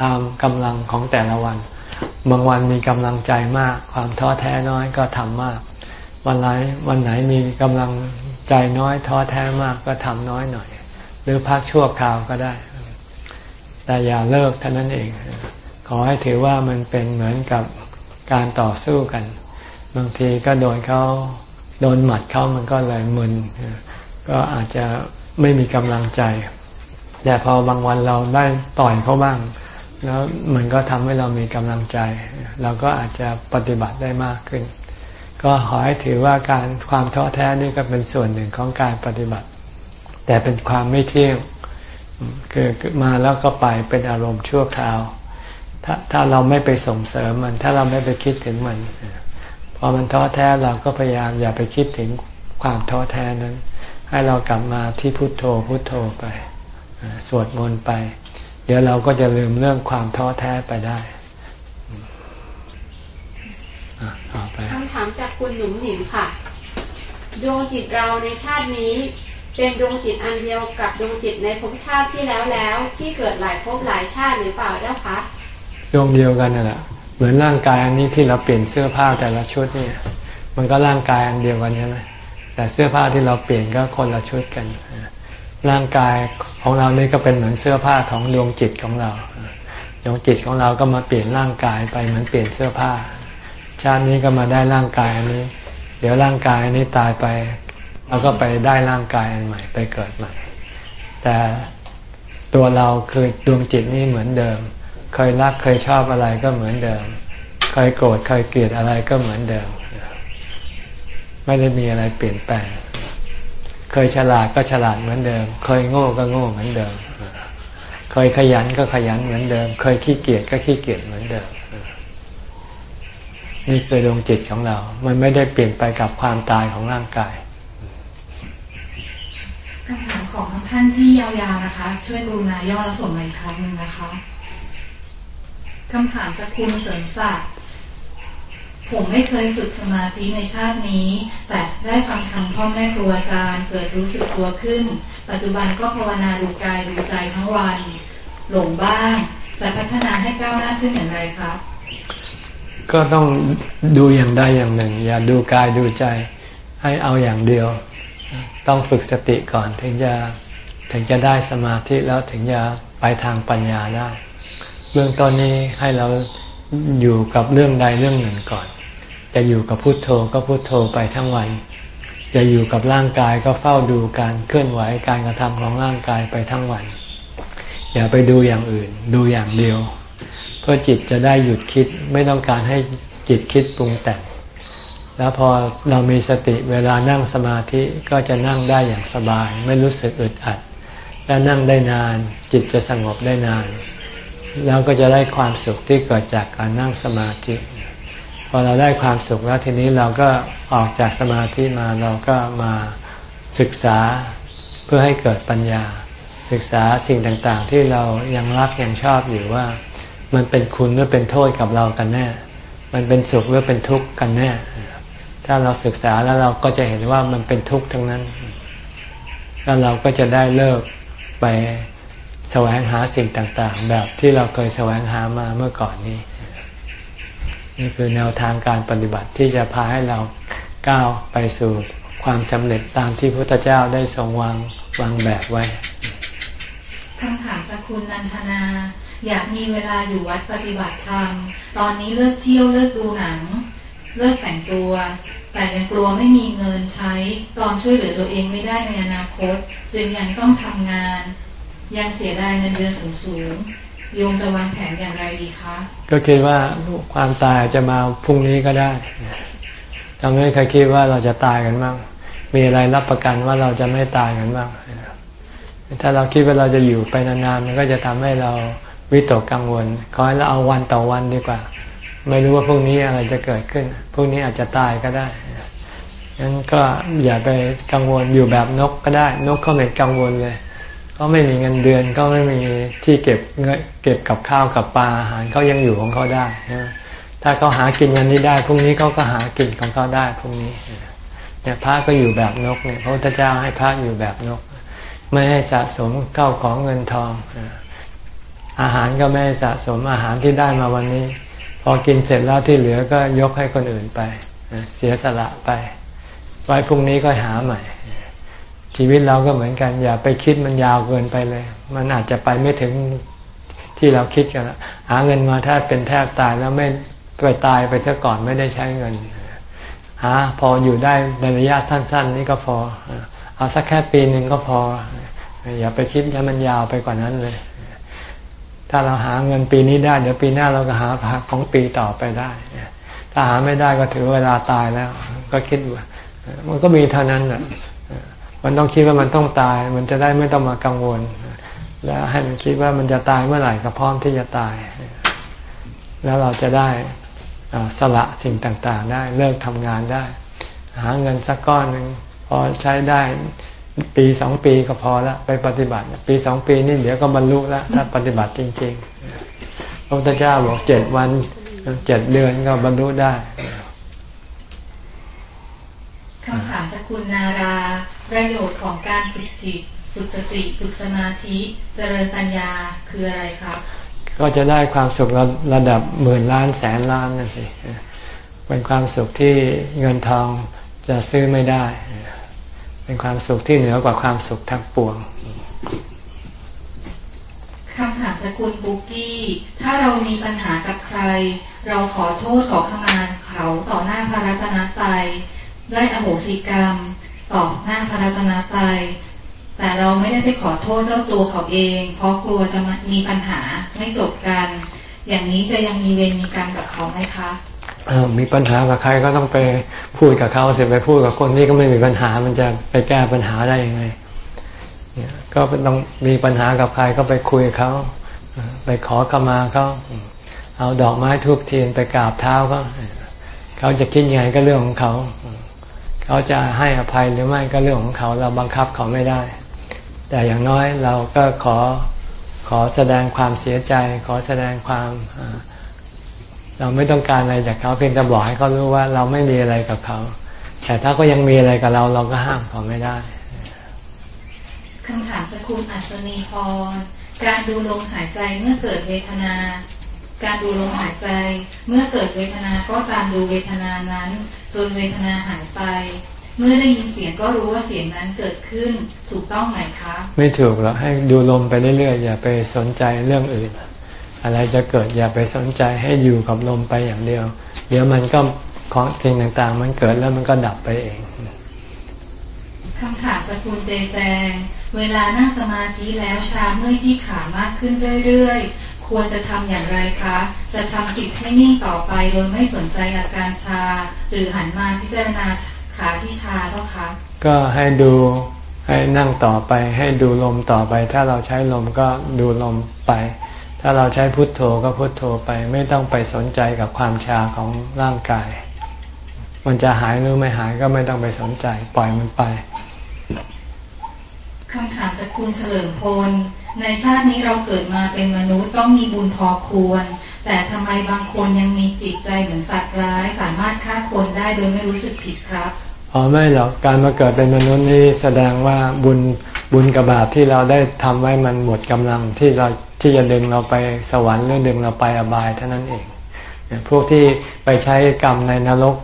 ตามกำลังของแต่ละวัน บางวันมีกำลังใจมาก ความท้อแท้น้อยก็ทำมาก วันไหนวันไหนมีกำลังใจน้อยท้อแท้มากก็ทำน้อยหน่อย หรือพักชั่วคราวก็ได้ แต่อย่าเลิกเท่านั้นเอง ขอให้ถือว่ามันเป็นเหมือนกับการต่อสู้กัน บางทีก็โดนเขาโดนหมัดเขามันก็เลยมึน ก็อาจจะไม่มีกำลังใจ แต่พอบางวันเราได้ต่อยเขาบ้าง แล้วมันก็ทำให้เรามีกำลังใจ เราก็อาจจะปฏิบัติได้มากขึ้น ก็ขอให้ถือว่าการความท้อแท้นี่ก็เป็นส่วนหนึ่งของการปฏิบัติ แต่เป็นความไม่เที่ยงคือมาแล้วก็ไปเป็นอารมณ์ชั่วคราว ถ้าถ้าเราไม่ไปส่งเสริมมัน ถ้าเราไม่ไปคิดถึงมันพอมันท้อแท้เราก็พยายามอย่าไปคิดถึงความท้อแท้นั้น ให้เรากลับมาที่พุโทโธพุโทโธไป สวดมนต์ไป เดี๋ยวเราก็จะลืมเรื่องความท้อแท้ไปได้คำถามจากคุณหนุ่มหนิมค่ะ ดวงจิตเราในชาตินี้ เป็นดวงจิตอันเดียวกับดวงจิตในภพชาติที่แล้วแล้วที่เกิดหลายภพหลายชาติหรือเปล่าเจ้าคะดวงเดียวกันนั่นแหละเหมือนร่างกายอันนี้ที่เราเปลี่ยนเสื้อผ้าแต่ละชุดเนี่ย มันก็ร่างกายอันเดียวกันใช่ไหมแต่เสื้อผ้าที่เราเปลี่ยนก็คนละชุดกัน ร่างกายของเรานี่ก็เป็นเหมือนเสื้อผ้าของดวงจิตของเรา ดวงจิตของเราก็มาเปลี่ยนร่างกายไปเหมือนเปลี่ยนเสื้อผ้า ชาตินี้ก็มาได้ร่างกายอันนี้ เดี๋ยวร่างกายอันนี้ตายไปเราก็ไปได้ร่างกายอันใหม่ไปเกิดใหม่ แต่ตัวเราคือดวงจิตนี่เหมือนเดิม เคยรักเคยชอบอะไรก็เหมือนเดิม เคยโกรธเคยเกลียดอะไรก็เหมือนเดิม ไม่ได้มีอะไรเปลี่ยนแปลง เคยฉลาดก็ฉลาดเหมือนเดิม เคยโง่ก็โง่เหมือนเดิม เคยขยันก็ขยันเหมือนเดิม เคยขี้เกียจก็ขี้เกียจเหมือนเดิม นี่คือดวงจิตของเรา มันไม่ได้เปลี่ยนไปกับความตายของร่างกายคำถามของท่านที่ยาวๆนะคะ ช่วยดูนาย่อและส่งมาอีกครั้งหนึ่งนะคะคำถามจากคุณเสริมศักดิ์ ผมไม่เคยฝึกสมาธิในชาตินี้ แต่ได้ฟังคำพ่อแม่ครูอาจารย์เกิดรู้สึกตัวขึ้น ปัจจุบันก็ภาวนาดูกายดูใจทั้งวัน หลงบ้างจะพัฒนาให้ก้าวหน้าขึ้นอย่างไรครับ ก็ต้องดูอย่างใดอย่างหนึ่ง อย่าดูกายดูใจ ให้เอาอย่างเดียว ต้องฝึกสติก่อนถึงจะถึงจะได้สมาธิแล้วถึงจะไปทางปัญญาได้เบื้องต้นนี้ให้เราอยู่กับเรื่องใดเรื่องหนึ่งก่อน จะอยู่กับพุโทโธก็พุโทโธไปทั้งวัน จะอยู่กับร่างกายก็เฝ้าดูการเคลื่อนไหวการกระทำของร่างกายไปทั้งวัน อย่าไปดูอย่างอื่น ดูอย่างเดียว เพื่อจิตจะได้หยุดคิดไม่ต้องการให้จิตคิดปรุงแต่ง แล้วพอเรามีสติเวลานั่งสมาธิก็จะนั่งได้อย่างสบาย ไม่รู้สึกอึดอัด และนั่งได้นาน จิตจะสงบได้นาน แล้วก็จะได้ความสุขที่เกิดจากการนั่งสมาธิ อเราได้ความสุขแล้วทีนี้เราก็ออกจากสมาธิมาเราก็มาศึกษาเพื่อให้เกิดปัญญา ศึกษาสิ่งต่างๆ ที่เรายังรักยังชอบอยู่ว่า มันเป็นคุณหรือเป็นโทษกับเรากันแน่ มันเป็นสุขหรือเป็นทุกข์กันแน่ ถ้าเราศึกษาแล้วเราก็จะเห็นว่ามันเป็นทุกข์ทั้งนั้น แล้วเราก็จะได้เลิกไปแสวงหาสิ่งต่างๆ แบบที่เราเคยแสวงหามาเมื่อก่อนนี้ นี่คือแนวทางการปฏิบัติที่จะพาให้เราก้าวไปสู่ความสำเร็จตามที่พระพุทธเจ้าได้ทรงวางวางแบบไว้คำถามจากคุณนันทนา อยากมีเวลาอยู่วัดปฏิบัติธรรม ตอนนี้เลิกเที่ยวเลิกดูหนัง เลิกแต่งตัว แต่ยังกลัวไม่มีเงินใช้ ตอนช่วยเหลือตัวเองไม่ได้ในอนาคต จึงยังต้องทำงาน ยังเสียดายเงินเดือนสูง โยมจะวางแผนอย่างไรดีคะ ก็คิดว่าความตายจะมาพรุ่งนี้ก็ได้ทำให้ใครคิดว่าเราจะตายกันบ้าง มีอะไรรับประกันว่าเราจะไม่ตายกันบ้าง ถ้าเราคิดว่าเราจะอยู่ไปนานๆ มันก็จะทำให้เราวิตกกังวล ขอให้เราเอาวันต่อวันดีกว่า ไม่รู้ว่าพรุ่งนี้อะไรจะเกิดขึ้น พรุ่งนี้อาจจะตายก็ได้งั้นก็อย่าไปกังวลอยู่แบบนกก็ได้ นกเขาไม่กังวลเลย ก็ไม่มีเงินเดือนก็ไม่มีที่เก็บเงินเก็บกับข้าวกับปลาอาหารเขายังอยู่ของเขาได้ถ้าเขาหากินเงินนี้ได้พรุ่งนี้เขาก็หากินของเขาได้พรุ่งนี้เนี่ยพระก็อยู่แบบนกเนี่ยพระพุทธเจ้าให้พระอยู่แบบนก ไม่ให้สะสมเข้าของเงินทอง อาหารก็ไม่ให้สะสมอาหารที่ได้มาวันนี้ พอกินเสร็จแล้วที่เหลือก็ยกให้คนอื่นไป เสียสละไป ไว้พรุ่งนี้ก็หาใหม่ ชีวิตเราก็เหมือนกัน อย่าไปคิดมันยาวเกินไปเลย มันอาจจะไปไม่ถึงที่เราคิดกันหาเงินมาแทบเป็นแทบตายแล้วไม่ไปตายไปซะก่อนไม่ได้ใช้เงินหาพออยู่ได้ในระยะสั้น ๆ นี่ก็พอ เอาสักแค่ปีหนึ่งก็พอ อย่าไปคิดให้มันยาวไปกว่านั้นเลย ถ้าเราหาเงินปีนี้ได้ เดี๋ยวปีหน้าเราก็หาพักของปีต่อไปได้ถ้าหาไม่ได้ก็ถือเวลาตายแล้ว ก็คิดว่า มันก็มีเท่านั้นแหละ มันต้องคิดว่ามันต้องตาย มันจะได้ไม่ต้องมากังวล แล้วให้มันคิดว่ามันจะตายเมื่อไหร่ก็พร้อมที่จะตาย แล้วเราจะได้สละสิ่งต่างๆ ได้เลิกทำงานได้ หาเงินสักก้อนหนึ่งพอใช้ได้ปีสองปีก็พอละไปปฏิบัติ ปีสองปีนี่เดี๋ยวก็บรรลุแล้วถ้าปฏิบัติจริงๆพระพุทธเจ้าบอกเจ็ดวันเจ็ดเดือนก็บรรลุได้คำถามจากคุณนารา ประโยชน์ของการฝึกจิต ฝึกสติ ฝึกสมาธิ เจริญปัญญาคืออะไรครับ ก็จะได้ความสุขระระดับหมื่นล้านแสนล้านนั่นสิ เป็นความสุขที่เงินทองจะซื้อไม่ได้ เป็นความสุขที่เหนือกว่าความสุขทั้งปวงคำถามจากคุณบุกี้ ถ้าเรามีปัญหากับใคร เราขอโทษขอขมาเขาต่อหน้าพระรัตนตรัยได้อโหสิกรรม ต่อหน้าพระรัตนตรัยแต่เราไม่ได้ไปขอโทษเจ้าตัวเขาเอง เพราะกลัวจะมีปัญหาไม่จบกัน อย่างนี้จะยังมีเวรมีกรรมกับเขาไหมคะมีปัญหากับใครก็ต้องไปพูดกับเขาเสร็จไปพูดกับคนที่ก็ไม่มีปัญหามันจะไปแก้ปัญหาได้ยังไงเนี่ยก็ต้องมีปัญหากับใครก็ไปคุยเขาไปขอขมาเขาเอาดอกไม้ทุบเทียนไปกราบเท้าเขาเขาจะคิดยังไงก็เรื่องของเขา เขาจะให้อภัยหรือไม่ก็เรื่องของเขาเราบังคับเขาไม่ได้ แต่อย่างน้อยเราก็ขอขอแสดงความเสียใจ ขอแสดงความเราไม่ต้องการอะไรจากเขาเพียงแต่บอกให้เขารู้ว่าเราไม่มีอะไรกับเขาแต่ถ้าก็ยังมีอะไรกับเราเราก็ห้ามเขาไม่ได้คำถามสกุลอัศนีพรการดูลมหายใจเมื่อเกิดเวทนา การดูลมหายใจ เมื่อเกิดเวทนาก็ตามดูเวทนานั้น จนเวทนาหายไป เมื่อได้ยินเสียงก็รู้ว่าเสียงนั้นเกิดขึ้นถูกต้องไหมคะไม่ถูกหรอกให้ดูลมไปเรื่อยๆอย่าไปสนใจเรื่องอื่น อะไรจะเกิดอย่าไปสนใจให้อยู่กับลมไปอย่างเดียว เดี๋ยวมันก็ของสิ่งต่างๆ มันเกิดแล้วมันก็ดับไปเองคำถามจากคุณเจแจง เวลานั่งสมาธิแล้วชาเมื่อยที่ขามากขึ้นเรื่อยๆ ควรจะทำอย่างไรคะ จะทำจิตให้นิ่งต่อไปโดยไม่สนใจอาการชา หรือหันมาพิจารณาขาที่ชาเท่าคะ ก็ให้ดูให้นั่งต่อไป ให้ดูลมต่อไป ถ้าเราใช้ลมก็ดูลมไป ถ้าเราใช้พุทโธก็พุทโธไป ไม่ต้องไปสนใจกับความชาของร่างกาย มันจะหายหรือไม่หายก็ไม่ต้องไปสนใจ ปล่อยมันไปคำถามจากคุณเฉลิมพล ในชาตินี้เราเกิดมาเป็นมนุษย์ต้องมีบุญพอควร แต่ทำไมบางคนยังมีจิตใจเหมือนสัตว์ร้าย สามารถฆ่าคนได้โดยไม่รู้สึกผิดครับอ๋อไม่หรอกการมาเกิดเป็นมนุษย์นี่แสดงว่าบุญบุญกับบาปที่เราได้ทำไว้มันหมดกำลังที่เราที่จะดึงเราไปสวรรค์หรือดึงเราไปอบายเท่านั้นเองพวกที่ไปใช้กรรมในนรก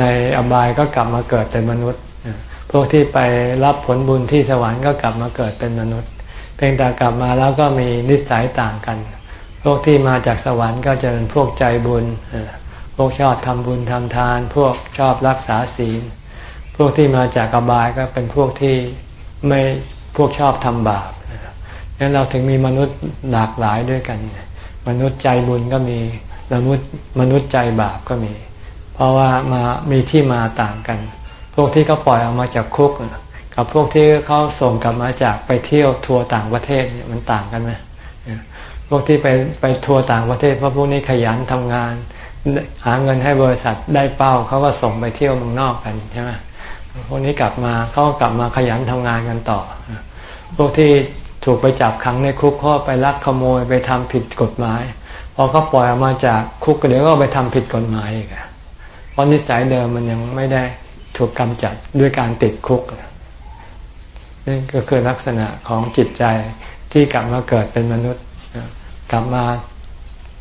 ในอบายก็กลับมาเกิดเป็นมนุษย์ พวกที่ไปรับผลบุญที่สวรรค์ก็กลับมาเกิดเป็นมนุษย์ เพียงแต่กลับมาแล้วก็มีนิสัยต่างกัน พวกที่มาจากสวรรค์ก็จะเป็นพวกใจบุญ พวกชอบทำบุญทำทาน พวกชอบรักษาศีล พวกที่มาจากอบายก็เป็นพวกที่ไม่พวกชอบทำบาปนั้นเราถึงมีมนุษย์หลากหลายด้วยกัน มนุษย์ใจบุญก็มีมนุษย์มนุษย์ใจบาปก็มี เพราะว่ามามีที่มาต่างกัน พวกที่เขาปล่อยออกมาจากคุก กับพวกที่เขาส่งกลับมาจากไปเที่ยวทัวร์ต่างประเทศเนี่ยมันต่างกันไหมพวกที่ไปไปทัวร์ต่างประเทศเพราะพวกนี้ขยันทำงาน หาเงินให้บริษัทได้เป้าเขาก็ส่งไปเที่ยวเมืองนอกกันใช่ไหมพวกนี้กลับมาเขากลับมาขยันทำงานกันต่อ พวกที่ถูกไปจับขังในคุกเขาไปลักขโมยไปทำผิดกฎหมายพอเขาปล่อยออกมาจากคุกเดี๋ยวก็ไปทำผิดกฎหมายอีกเพราะนิสัยเดิมมันยังไม่ได้ถูกกำจัดด้วยการติดคุก นี่ก็คือลักษณะของจิตใจที่กลับมาเกิดเป็นมนุษย์ กลับมา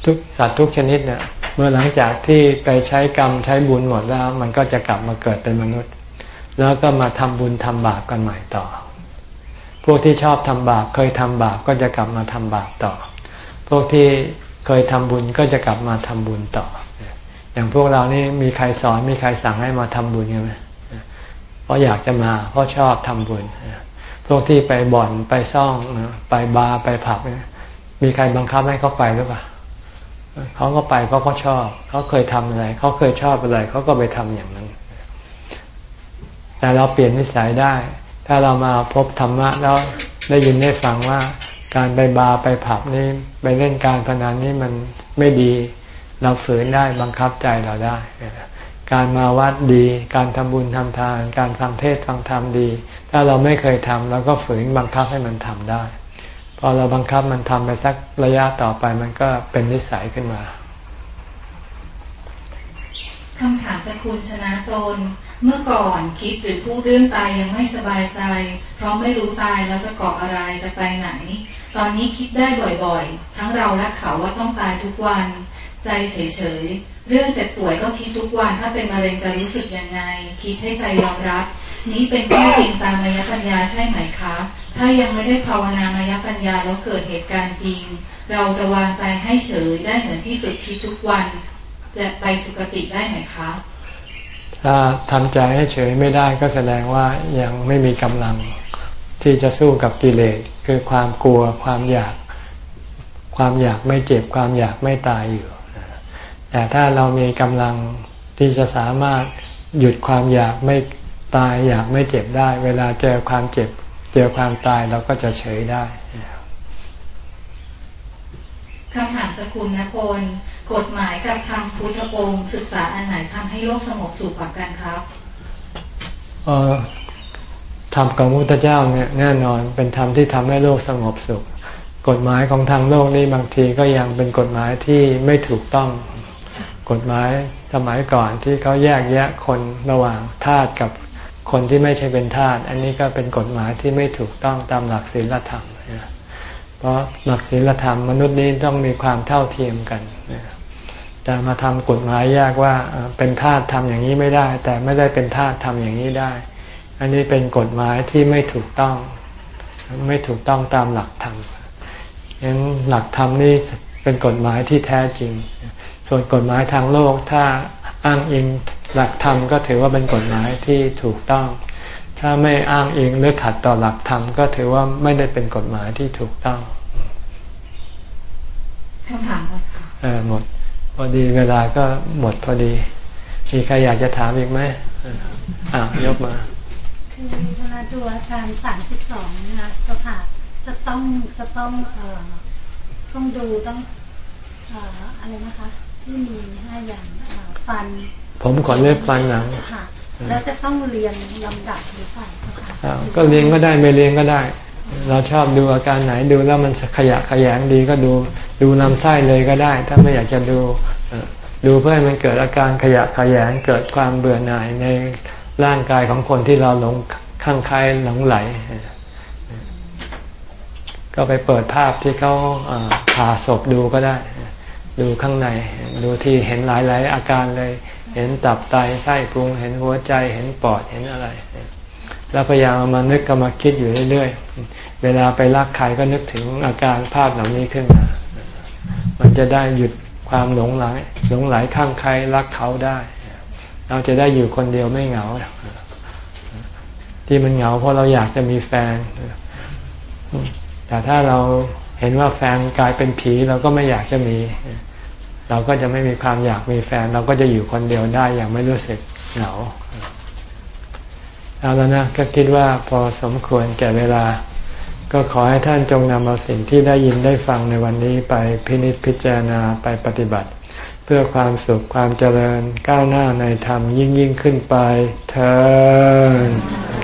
ทุกสัตว์ทุกชนิดเนี่ยเมื่อหลังจากที่ไปใช้กรรมใช้บุญหมดแล้ว มันก็จะกลับมาเกิดเป็นมนุษย์ แล้วก็มาทำบุญทำบาปกันใหม่ต่อ พวกที่ชอบทำบาปเคยทำบาปก็จะกลับมาทำบาปต่อ พวกที่เคยทำบุญก็จะกลับมาทำบุญต่อ อย่างพวกเรานี่มีใครสอนมีใครสั่งให้มาทำบุญกันไหมเพราะอยากจะมาเพราะชอบทำบุญ พวกที่ไปบ่อนไปซ่อง ไปบาร์ไปผับเนี่ยมีใครบังคับให้เขาไปหรือเปล่าเขาก็ไปเพราะเขาชอบ เขาเคยทำอะไรเขาเคยชอบอะไรเขาก็ไปทำอย่างนั้น แต่เราเปลี่ยนนิสัยได้ ถ้าเรามาพบธรรมะแล้วได้ยินได้ฟังว่า การไปบาร์ไปผับนี่ไปเล่นการพนันนี่มันไม่ดี เราฝืนได้บังคับใจเราได้ การมาวัดดี การทำบุญทำทาน การฟังเทศฟังธรรมดี ถ้าเราไม่เคยทำเราก็ฝืนบังคับให้มันทำได้ พอเราบังคับมันทำไปสักระยะต่อไปมันก็เป็นนิสัยขึ้นมาคำถามจากคุณชนะตน เมื่อก่อนคิดหรือพูดเรื่องตายยังไม่สบายใจ เพราะไม่รู้ตายแล้วจะเกาะอะไรจะไปไหน ตอนนี้คิดได้บ่อยๆ ทั้งเราและเขาว่าต้องตายทุกวัน ใจเฉยๆ เรื่องเจ็บป่วยก็คิดทุกวัน ถ้าเป็นมะเร็งจะรู้สึกยังไง คิดให้ใจยอมรับ นี้เป็นแค่จริงตามมายปัญญาใช่ไหมคะ ถ้ายังไม่ได้ภาวนามายปัญญาแล้วเกิดเหตุการณ์จริง เราจะวางใจให้เฉยได้เหมือนที่ฝึกคิดทุกวัน จะไปสุคติได้ไหมคะ ถ้าทำใจให้เฉยไม่ได้ก็แสดงว่ายังไม่มีกำลังที่จะสู้กับกิเลสคือความกลัวความอยาก ความอยากไม่เจ็บความอยากไม่ตายอยู่ แต่ถ้าเรามีกำลังที่จะสามารถหยุดความอยากไม่ตายอยากไม่เจ็บได้ เวลาเจอความเจ็บ เจอความตายเราก็จะเฉยได้คำถามสกุลนะคนกฎหมายกับทำพุทธองค์ศึกษาอันไหนทำให้โลกสงบสุขกว่ากันครับเออธรรมของพระพุทธเจ้าเนี่ยแน่นอนเป็นธรรมที่ทำให้โลกสงบสุข กฎหมายของทางโลกนี้บางทีก็ยังเป็นกฎหมายที่ไม่ถูกต้อง กฎหมายสมัยก่อนที่เขาแยกแยะคนระหว่างทาสกับคนที่ไม่ใช่เป็นทาสอันนี้ก็เป็นกฎหมายที่ไม่ถูกต้องตามหลักศีลธรรมเพราะหลักศีลธรรมมนุษย์นี้ต้องมีความเท่าเทียมกันจะมาทำกฎหมายแยกว่าเป็นทาสทำอย่างนี้ไม่ได้ แต่ไม่ได้เป็นทาสทำอย่างนี้ได้ อันนี้เป็นกฎหมายที่ไม่ถูกต้อง ไม่ถูกต้องตามหลักธรรมยันหลักธรรมนี่เป็นกฎหมายที่แท้จริง ส่วนกฎหมายทางโลกถ้าอ้างอิงหลักธรรมก็ถือว่าเป็นกฎหมายที่ถูกต้อง ถ้าไม่อ้างอิงหรือขัดต่อหลักธรรมก็ถือว่าไม่ได้เป็นกฎหมายที่ถูกต้องคำถามเออหมด พอดีเวลาก็หมดพอดี มีใครอยากจะถามอีกไหมอ่ายกมาคือเวลาดูอาการสามสิบสองนะคะเจ้าค่ะจะต้องจะต้องเอ่อต้องดูต้องเอ่ออะไรนะคะ ที่มีห้าอย่างฟัน ผมขอเล็บฟันหนังค่ะแล้วจะต้องเรียนลำดับหรือเปล่าคะก็เรียนก็ได้ไม่เรียนก็ได้ เราชอบดูอาการไหนดูแล้วมันขยะขยงดีก็ดูดูลำไส้เลยก็ได้ ถ้าไม่อยากจะดูดูเพื่อให้มันเกิดอาการขยะขยงเกิดความเบื่อหน่ายในร่างกายของคนที่เราหลงข้างใครหลงไหล ก็ไปเปิดภาพที่เขาผ่าศพดูก็ได้ ดูข้างใน ดูที่เห็นหลาย ๆ อาการเลย เห็นตับไตไส้พุงเห็นหัวใจเห็นปอดเห็นอะไร แล้วพยายามมานึกก็มาคิดอยู่เรื่อย ๆ เวลาไปรักใครก็นึกถึงอาการภาพเหล่านี้ขึ้นมา มันจะได้หยุดความหลงไหลหลงไหลข้างใครรักเขาได้ เราจะได้อยู่คนเดียวไม่เหงา ที่มันเหงาเพราะเราอยากจะมีแฟน แต่ถ้าเรา เห็นว่าแฟนกลายเป็นผีเราก็ไม่อยากจะมี เราก็จะไม่มีความอยากมีแฟน เราก็จะอยู่คนเดียวได้อย่างไม่รู้สึกเหงาเอาแล้วนะก็คิดว่าพอสมควรแก่เวลา ก็ขอให้ท่านจงนำเอาสิ่งที่ได้ยินได้ฟังในวันนี้ไปพินิจพิจารณาไปปฏิบัติ เพื่อความสุขความเจริญก้าวหน้าในธรรมยิ่งยิ่งขึ้นไปเธอ